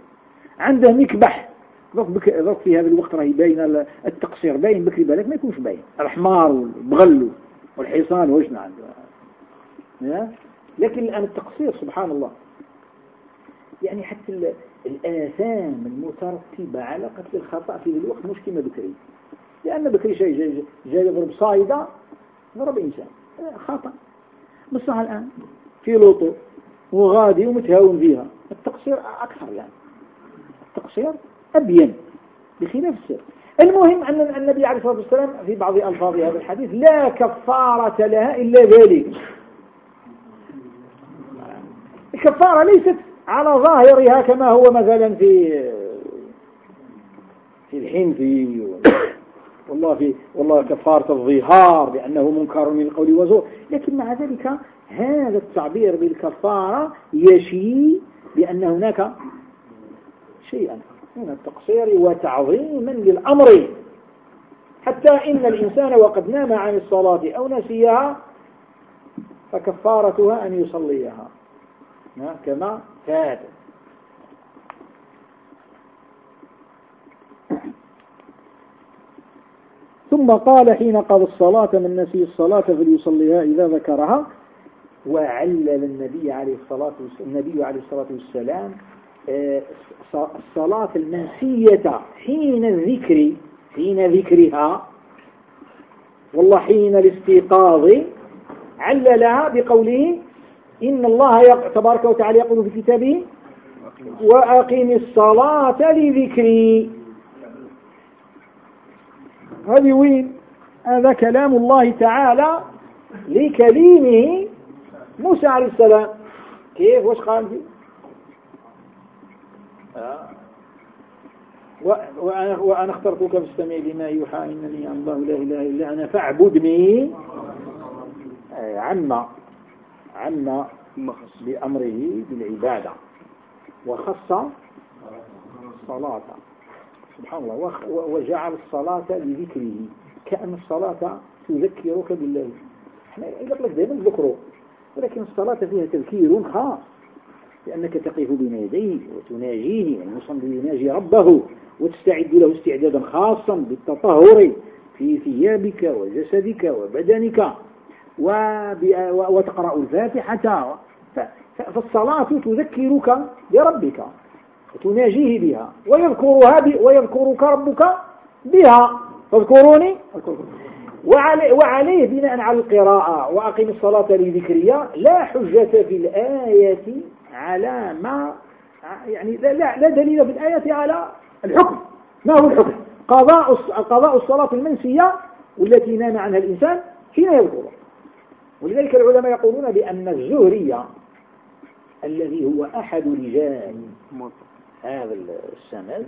عنده مكبح. ضغط في هذا الوقت راه يبين التقصير باين بكري بالك ما يكونش باين الحمار والبغل والحصان وشنا عنده. لكن الآن التقصير سبحان الله. يعني حتى الآثام المترتبة على قتل الخطأ في الوقت مش كما بكري. لأن بكري شيء جاي, جاي يضرب صايدة ضرب إنسان. خطأ بصح الآن. في لوطو. وغادي ومتهاون فيها. التقصير أكثر يعني. التقصير أبين. بخلاف السر. المهم أن النبي عليه الصلاة والسلام في بعض ألفاظ هذا الحديث لا كفارة لها إلا ذلك. الكفارة ليست على ظاهرها كما هو مثلا في في الحنفي والله في والله كفارة الظهار لأنه منكر من القول وزور. لكن مع ذلك هذا التعبير بالكفارة يشي بأن هناك شيئا من التقصير وتعظيما للأمر. حتى إن الإنسان وقد نام عن الصلاة أو نسيها فكفارتها أن يصليها. كما فات. ثم قال حين قضى الصلاة من نسي الصلاة فليصليها إذا ذكرها وعلل النبي عليه الصلاة النبي عليه الصلاة والسلام آه، الصلاة المنسية حين الذكر حين ذكرها والله حين الاستيقاظ عللها بقوله إن الله تبارك وتعالى يقول في كتابه وأقم الصلاة لذكري. هذه وين؟ هذا كلام الله تعالى لكليمه موسى عليه السلام. كيف؟ وش قال فيه؟ وأنا, وأنا اخترتك فاستمع لما يوحى إنني الله لا إله إلا أنا فاعبدني. عما عما بأمره بالعبادة وخص الصلاة سبحان الله. وجعل الصلاة لذكره. كأن الصلاة تذكرك بالله. إحنا يقول لك دائما ذكره. ولكن الصلاة فيها تذكير خاص. لأنك تقف بين يديه وتناجيه. المصلي يناجي ربه. وتستعد له استعدادا خاصا بالتطهر في ثيابك وجسدك وبدنك. وتقرأ الفاتحة. فالصلاة تذكرك بربك وتناجيه بها. ويذكرها ب... ويذكرك ربك بها. فاذكروني. وعليه, وعليه بناء على القراءة. وأقم الصلاة لذكرية لا حجة في الآية على ما يعني لا, لا دليل في الآية على الحكم. ما هو الحكم؟ قضاء قضاء الصلاة المنسية والتي نام عنها الإنسان حين يذكره ولذلك العلماء يقولون بأن الزهري الذي هو أحد رجال هذا السند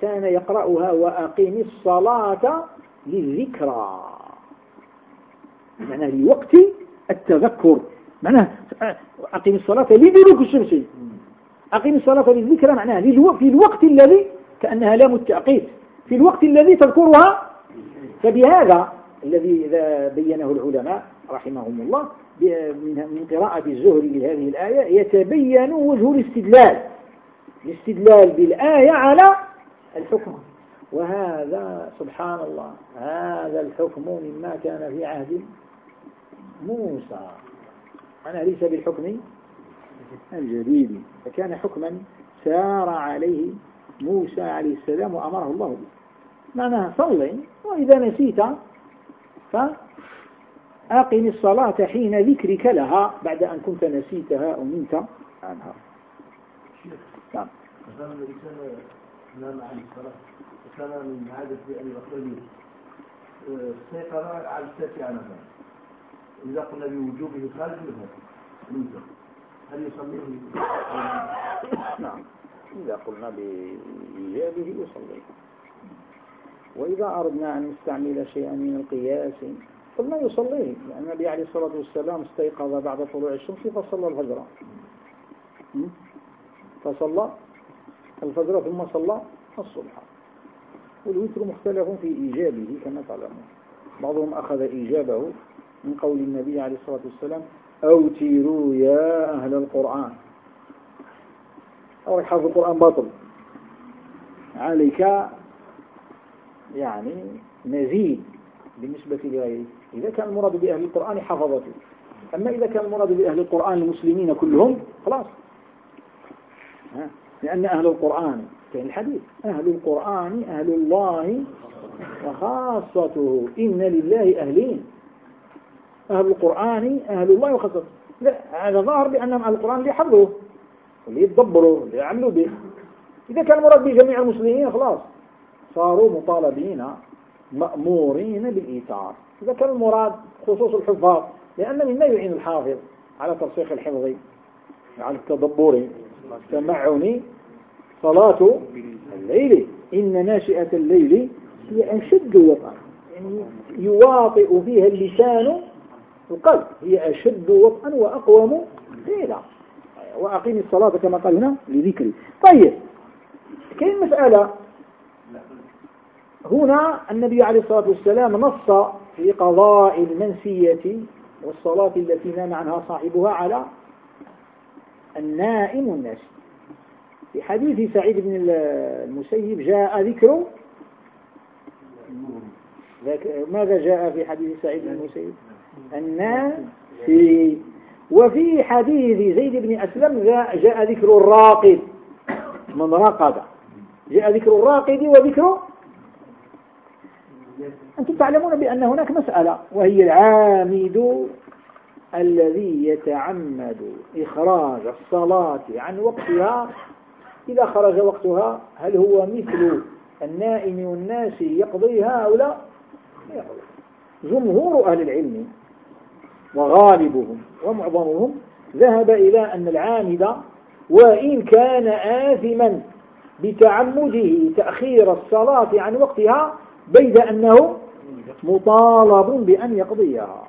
كان يقرأها وأقيم الصلاة للذكرى. معناه لوقت التذكر. معناه أقيم الصلاة لدلوك الشمس. أقيم الصلاة للذكرى معناه في الوقت الذي كأنها لام التأقيت. في الوقت الذي تذكرها. فبهذا الذي بينه العلماء رحمهم الله من قراءة الزهري لهذه الآية يتبين وجه الاستدلال. الاستدلال بالآية على الحكم. وهذا سبحان الله هذا الحكم مما كان في عهد موسى. أنا ليس بالحكم الجديد فكان حكما سار عليه موسى عليه السلام وأمره الله به. معناها صلي وإذا نسيت فأقم الصلاة حين ذكرك لها بعد أن كنت نسيتها أو نمت عنها نعم. مثلا الإنسان نام عن الصلاة وكان من عادة بأن يصلي استيقظ على التاسعة مثلا إذا قلنا بوجوبه خارج منه هل يصليه؟ نعم. إذا قلنا بإيجابه يصلي. وإذا أردنا أن نستعمل شيئا من القياس قلنا يصليه لأن النبي عليه الصلاة والسلام استيقظ بعد طلوع الشمس فصلى الفجر. فصلى الفجر ثم صلى الصبح. والوتر مختلف في إيجابه كما تعلمون. بعضهم أخذ إيجابه من قول النبي عليه الصلاة والسلام أوتروا يا أهل القرآن. أو حفظ القرآن باطل. عليك يعني مزيد بالنسبة لغيره إذا كان المراد بأهل القرآن حفظته. أما إذا كان المراد بأهل القرآن المسلمين كلهم خلاص. لأن أهل القرآن كان الحديث؟ أهل القرآن أهل الله وخاصته إن لله أهلين. أهل القرآن أهل الله وخاصته. لا هذا ظاهر بأنهم أهل القرآن اللي يحفظوه واللي يتدبروا اللي يعملوا به. إذا كان المراد بجميع المسلمين خلاص. صاروا مطالبين مأمورين بالإيثار. إذا كان المراد خصوص الحفاظ لأن مما يعين الحافظ على ترسيخ الحفظ على التدبر. التمعن صلاة الليل. إن ناشئة الليل هي أشد وطئا يعني يواطئ فيها اللسان القلب. هي أشد وطئا وأقوم قيلا وأقيم الصلاة كما قال هنا لذكري. طيب كاين مسألة. هنا النبي عليه الصلاة والسلام نص في قضاء المنسية والصلاة التي نام عنها صاحبها على النائم الناسي في حديث سعيد بن المسيب جاء ذكر ماذا جاء في حديث سعيد بن المسيب؟ الناسي وفي حديث زيد بن أسلم جاء ذكر الراقد. من رقد جاء ذكر الراقد وذكر أنتم تعلمون بأن هناك مسألة وهي العامد الذي يتعمد إخراج الصلاة عن وقتها إذا خرج وقتها هل هو مثل النائم والناس يقضيها أو لا جمهور أهل العلم وغالبهم ومعظمهم ذهب إلى أن العامد وإن كان آثما بتعمده تأخير الصلاة عن وقتها بيد أنه مطالب بأن يقضيها.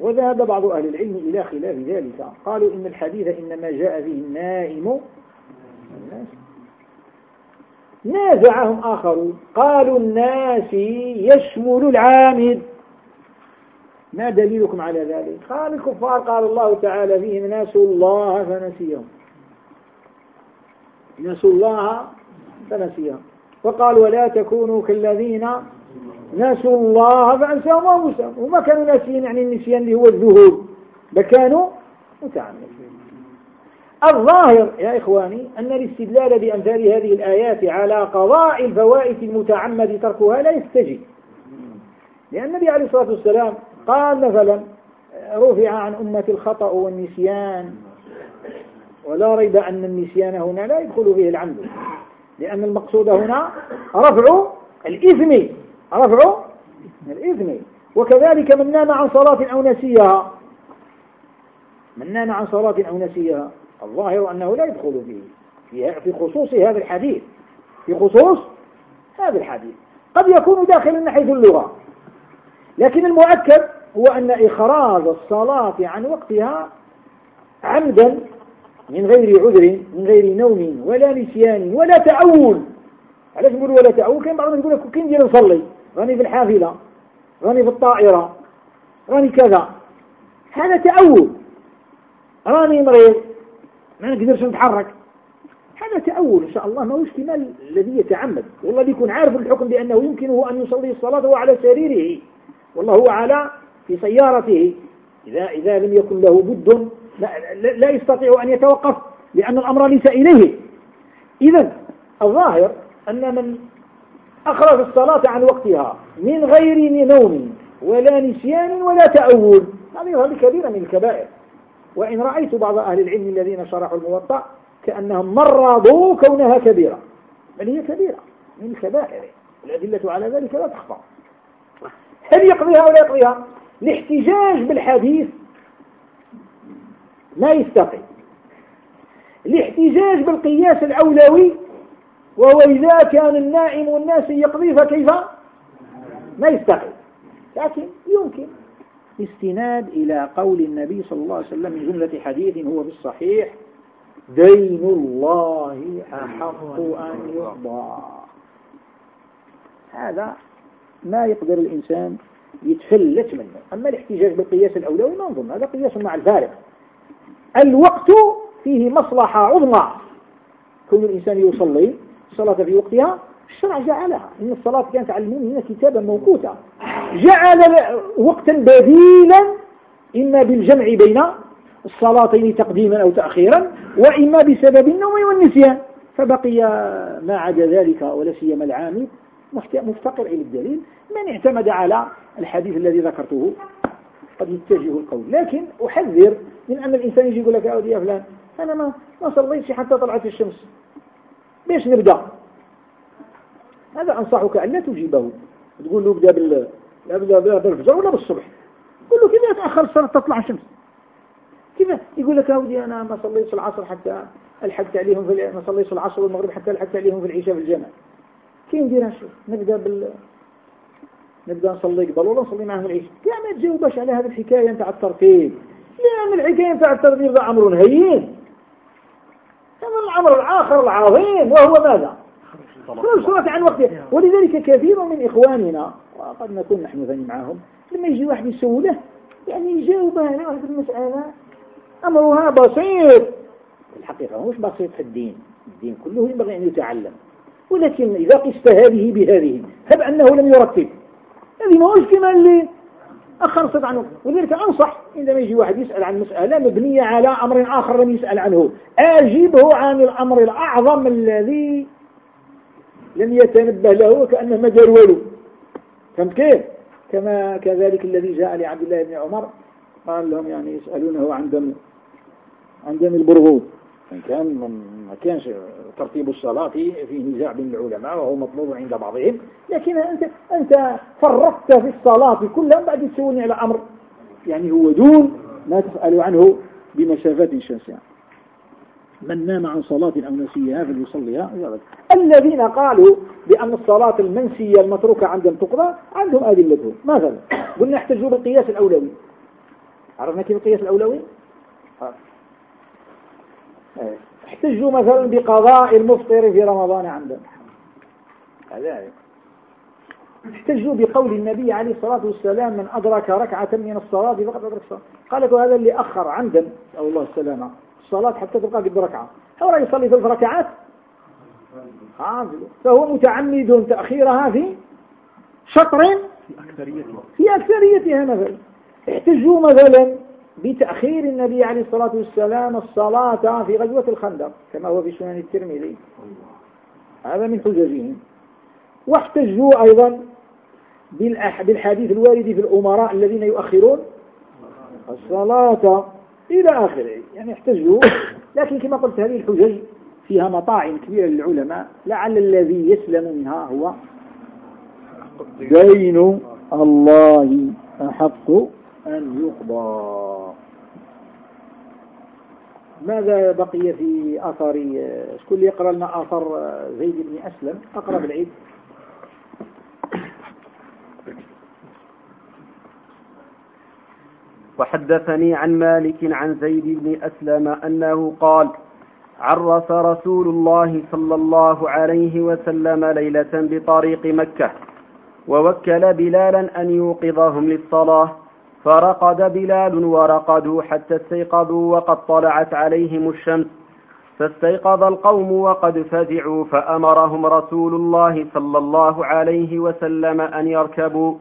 وذهب بعض أهل العلم إلى خلاف ذلك. قالوا إن الحديث إنما جاء به النائم. نازعهم آخرون. قالوا الناس يشمل العامد. ما دليلكم على ذلك؟ قال الكفار قال الله تعالى فيهم ناسوا الله فنسيهم. نسوا الله فنسيهم. وقال ولا تكونوا كالذين نسوا الله فأنساهم أنفسهم. وما كانوا ناسيين يعني النسيان اللي هو الذهول. بل كانوا متعمدين. الظاهر يا إخواني أن الاستدلال بأمثال هذه الآيات على قضاء الفوائد المتعمد تركها لا يستجيب. لأن النبي عليه الصلاة والسلام قال مثلا رفع عن أمة الخطأ والنسيان. ولا ريب أن النسيان هنا لا يدخل فيه العمد. لأن المقصود هنا رفع الإثم. رفع الإثم وكذلك من نام عن صلاة أو نسيها. من نام عن صلاة أو نسيها الظاهر أنه لا يدخل فيه. في خصوص هذا الحديث. في خصوص هذا الحديث. قد يكون داخلا من حيث اللغة. لكن المؤكد هو أن إخراج الصلاة عن وقتها عمدا من غير عذر من غير نوم ولا نسيان ولا تأول. علاش نقول ولا تأول؟ كاين بعضهم يقول لك كي ندير نصلي راني في الحافلة راني في الطائرة راني كذا. هذا تأول. راني مريض ما نقدرش نتحرك. هذا تأول إن شاء الله. ما هوش كما الذي يتعمد. والله يكون عارف الحكم بأنه يمكنه أن يصلي الصلاة وهو على سريره. والله هو على في سيارته. إذا, إذا لم يكن له بد لا, لا يستطيع أن يتوقف لأن الأمر ليس إليه. إذا الظاهر أن من أخرج الصلاة عن وقتها. من غير نوم ولا نسيان ولا تأول هذه كبيرة من الكبائر. وإن رأيت بعض أهل العلم الذين شرحوا الموطأ كأنهم مرضوا كونها كبيرة. بل هي كبيرة من الكبائر. الأدلة على ذلك لا تخفى. هل يقضيها ولا يقضيها. الاحتجاج بالحديث ما يستقي. الاحتجاج بالقياس الأولوي وهو إذا كان النائم والناس يقضي فكيف؟ ما يستقي لكن يمكن. استناد إلى قول النبي صلى الله عليه وسلم من جملة حديث هو في الصحيح دين الله أحق أن يقضى هذا ما يقدر الإنسان يتفلت منه. أما الاحتجاج بالقياس الأولوي ما نظن. هذا قياس مع الفارق. الوقت فيه مصلحة عظمى. كل الإنسان يصلي الصلاة في وقتها الشرع جعلها. إن الصلاة كانت على المؤمنين كتابا موقوتا. جعل وقتا بديلا إما بالجمع بين الصلاتين تقديما أو تأخيرا وإما بسبب النوم والنسيان. فبقي ما عدا ذلك ولا سيما العامل مفتقر إلى الدليل. من اعتمد على الحديث الذي ذكرته قد يتجه القول. لكن أحذر من أن الإنسان يجي يقول لك يا فلان أنا ما ما صليتش حتى طلعت الشمس. باش نبدأ هذا أنصحك أن لا تجيبه. تقول له ابدأ بال ابدأ بالفجر ولا بالصبح. قل له كيف يتأخر الصلاة تطلع الشمس؟ كيف؟ يقول لك أودي أنا ما صليتش العصر حتى ألحقت عليهم في ما صليتش العصر والمغرب حتى ألحقت عليهم في العشاء في الجامع كيف نديرها نبدأ بال نبدأ نصلي قبل ولا نصلي معهم العشاء؟ يا ما تجاوبش على هذه الحكاية نتاع الترتيب. لأن الحكاية نتاع الترتيب ده أمر هين. الأمر الآخر العظيم وهو ماذا؟ صلاة عن وقتها. ولذلك كثير من إخواننا وقد نكون نحن ثاني معهم لما يجي واحد يسوله يعني يجاوبه على واحد المسألة أمرها بسيط. الحقيقة مش بسيط في الدين. الدين كله ينبغي أن يتعلم. ولكن إذا قست هذه بهذه هب أنه لم يرتب. هذه ما هوش كما اللي أخرصت عنه. ولذلك أنصح عندما يجي واحد يسأل عن مسألة مبنية على أمر آخر لم يسأل عنه. أجيبه عن الأمر الأعظم الذي لم يتنبه له وكأنه ما جار والو فهمت كيف؟ كما كذلك الذي جاء لعبد الله بن عمر. قال لهم يعني يسألونه عن دم عن دم البرغوث. إن كان ما كانش ترتيب الصلاة فيه نزاع بين العلماء وهو مطلوب عند بعضهم لكن أنت أنت فرطت في الصلاة كلها بعد تسولني على أمر. يعني هو دون ما تسأل عنه بمسافات شاسعة. من نام عن صلاة أو نسيها فليصليها. الذين قالوا بأن الصلاة المنسية المتروكة عندهم تقضى عندهم أدلتهم مثلا قلنا احتجوا بالقياس الأولوي. عرفنا كيف القياس الأولوي؟ احتجوا مثلا بقضاء المفطر في رمضان عندهم هذا احتجوا بقول النبي عليه الصلاة والسلام من أدرك ركعة من الصلاة فقد أدرك الصلاة. قالوا هذا اللي أخر عمدا. أو الله السلامة. الصلاة حتى تبقى قد ركعة هو يصلي ثلاث ركعات؟ فهو متعمد تأخيرها في شطر؟ في أكثريتها مثلا. احتجوا مثلا بتأخير النبي عليه الصلاة والسلام الصلاة في غزوة الخندق كما هو في سنن الترمذي. هذا من حججهم. واحتجوا أيضا بالحديث الوارد في الأمراء الذين يؤخرون الصلاة إلى آخره. يعني احتجوا لكن كما قلت هذه الحجج فيها مطاعم كبيرة للعلماء لعل الذي يسلم منها هو دين الله أحق أن يقضى. ماذا بقي في أثر شكون يقرأ لنا أثر زيد بن أسلم. أقرب العيد وحدثني عن مالك عن زيد بن أسلم أنه قال عرس رسول الله صلى الله عليه وسلم ليلة بطريق مكة ووكل بلالا أن يوقظهم للصلاة. فرقد بلال ورقدوا حتى استيقظوا وقد طلعت عليهم الشمس. فاستيقظ القوم وقد فزعوا فأمرهم رسول الله صلى الله عليه وسلم أن يركبوا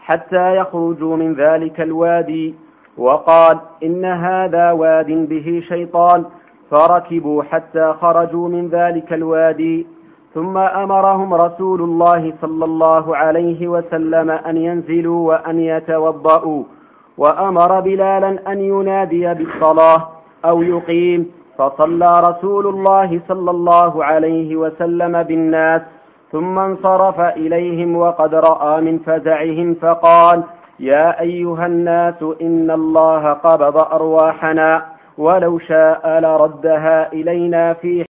حتى يخرجوا من ذلك الوادي. وقال إن هذا واد به شيطان فركبوا حتى خرجوا من ذلك الوادي. ثم أمرهم رسول الله صلى الله عليه وسلم أن ينزلوا وأن يتوضأوا وأمر بلالا أن ينادي بالصلاة أو يقيم فصلى رسول الله صلى الله عليه وسلم بالناس ثم انصرف إليهم وقد رأى من فزعهم فقال يا أيها الناس إن الله قبض أرواحنا ولو شاء لردها إلينا في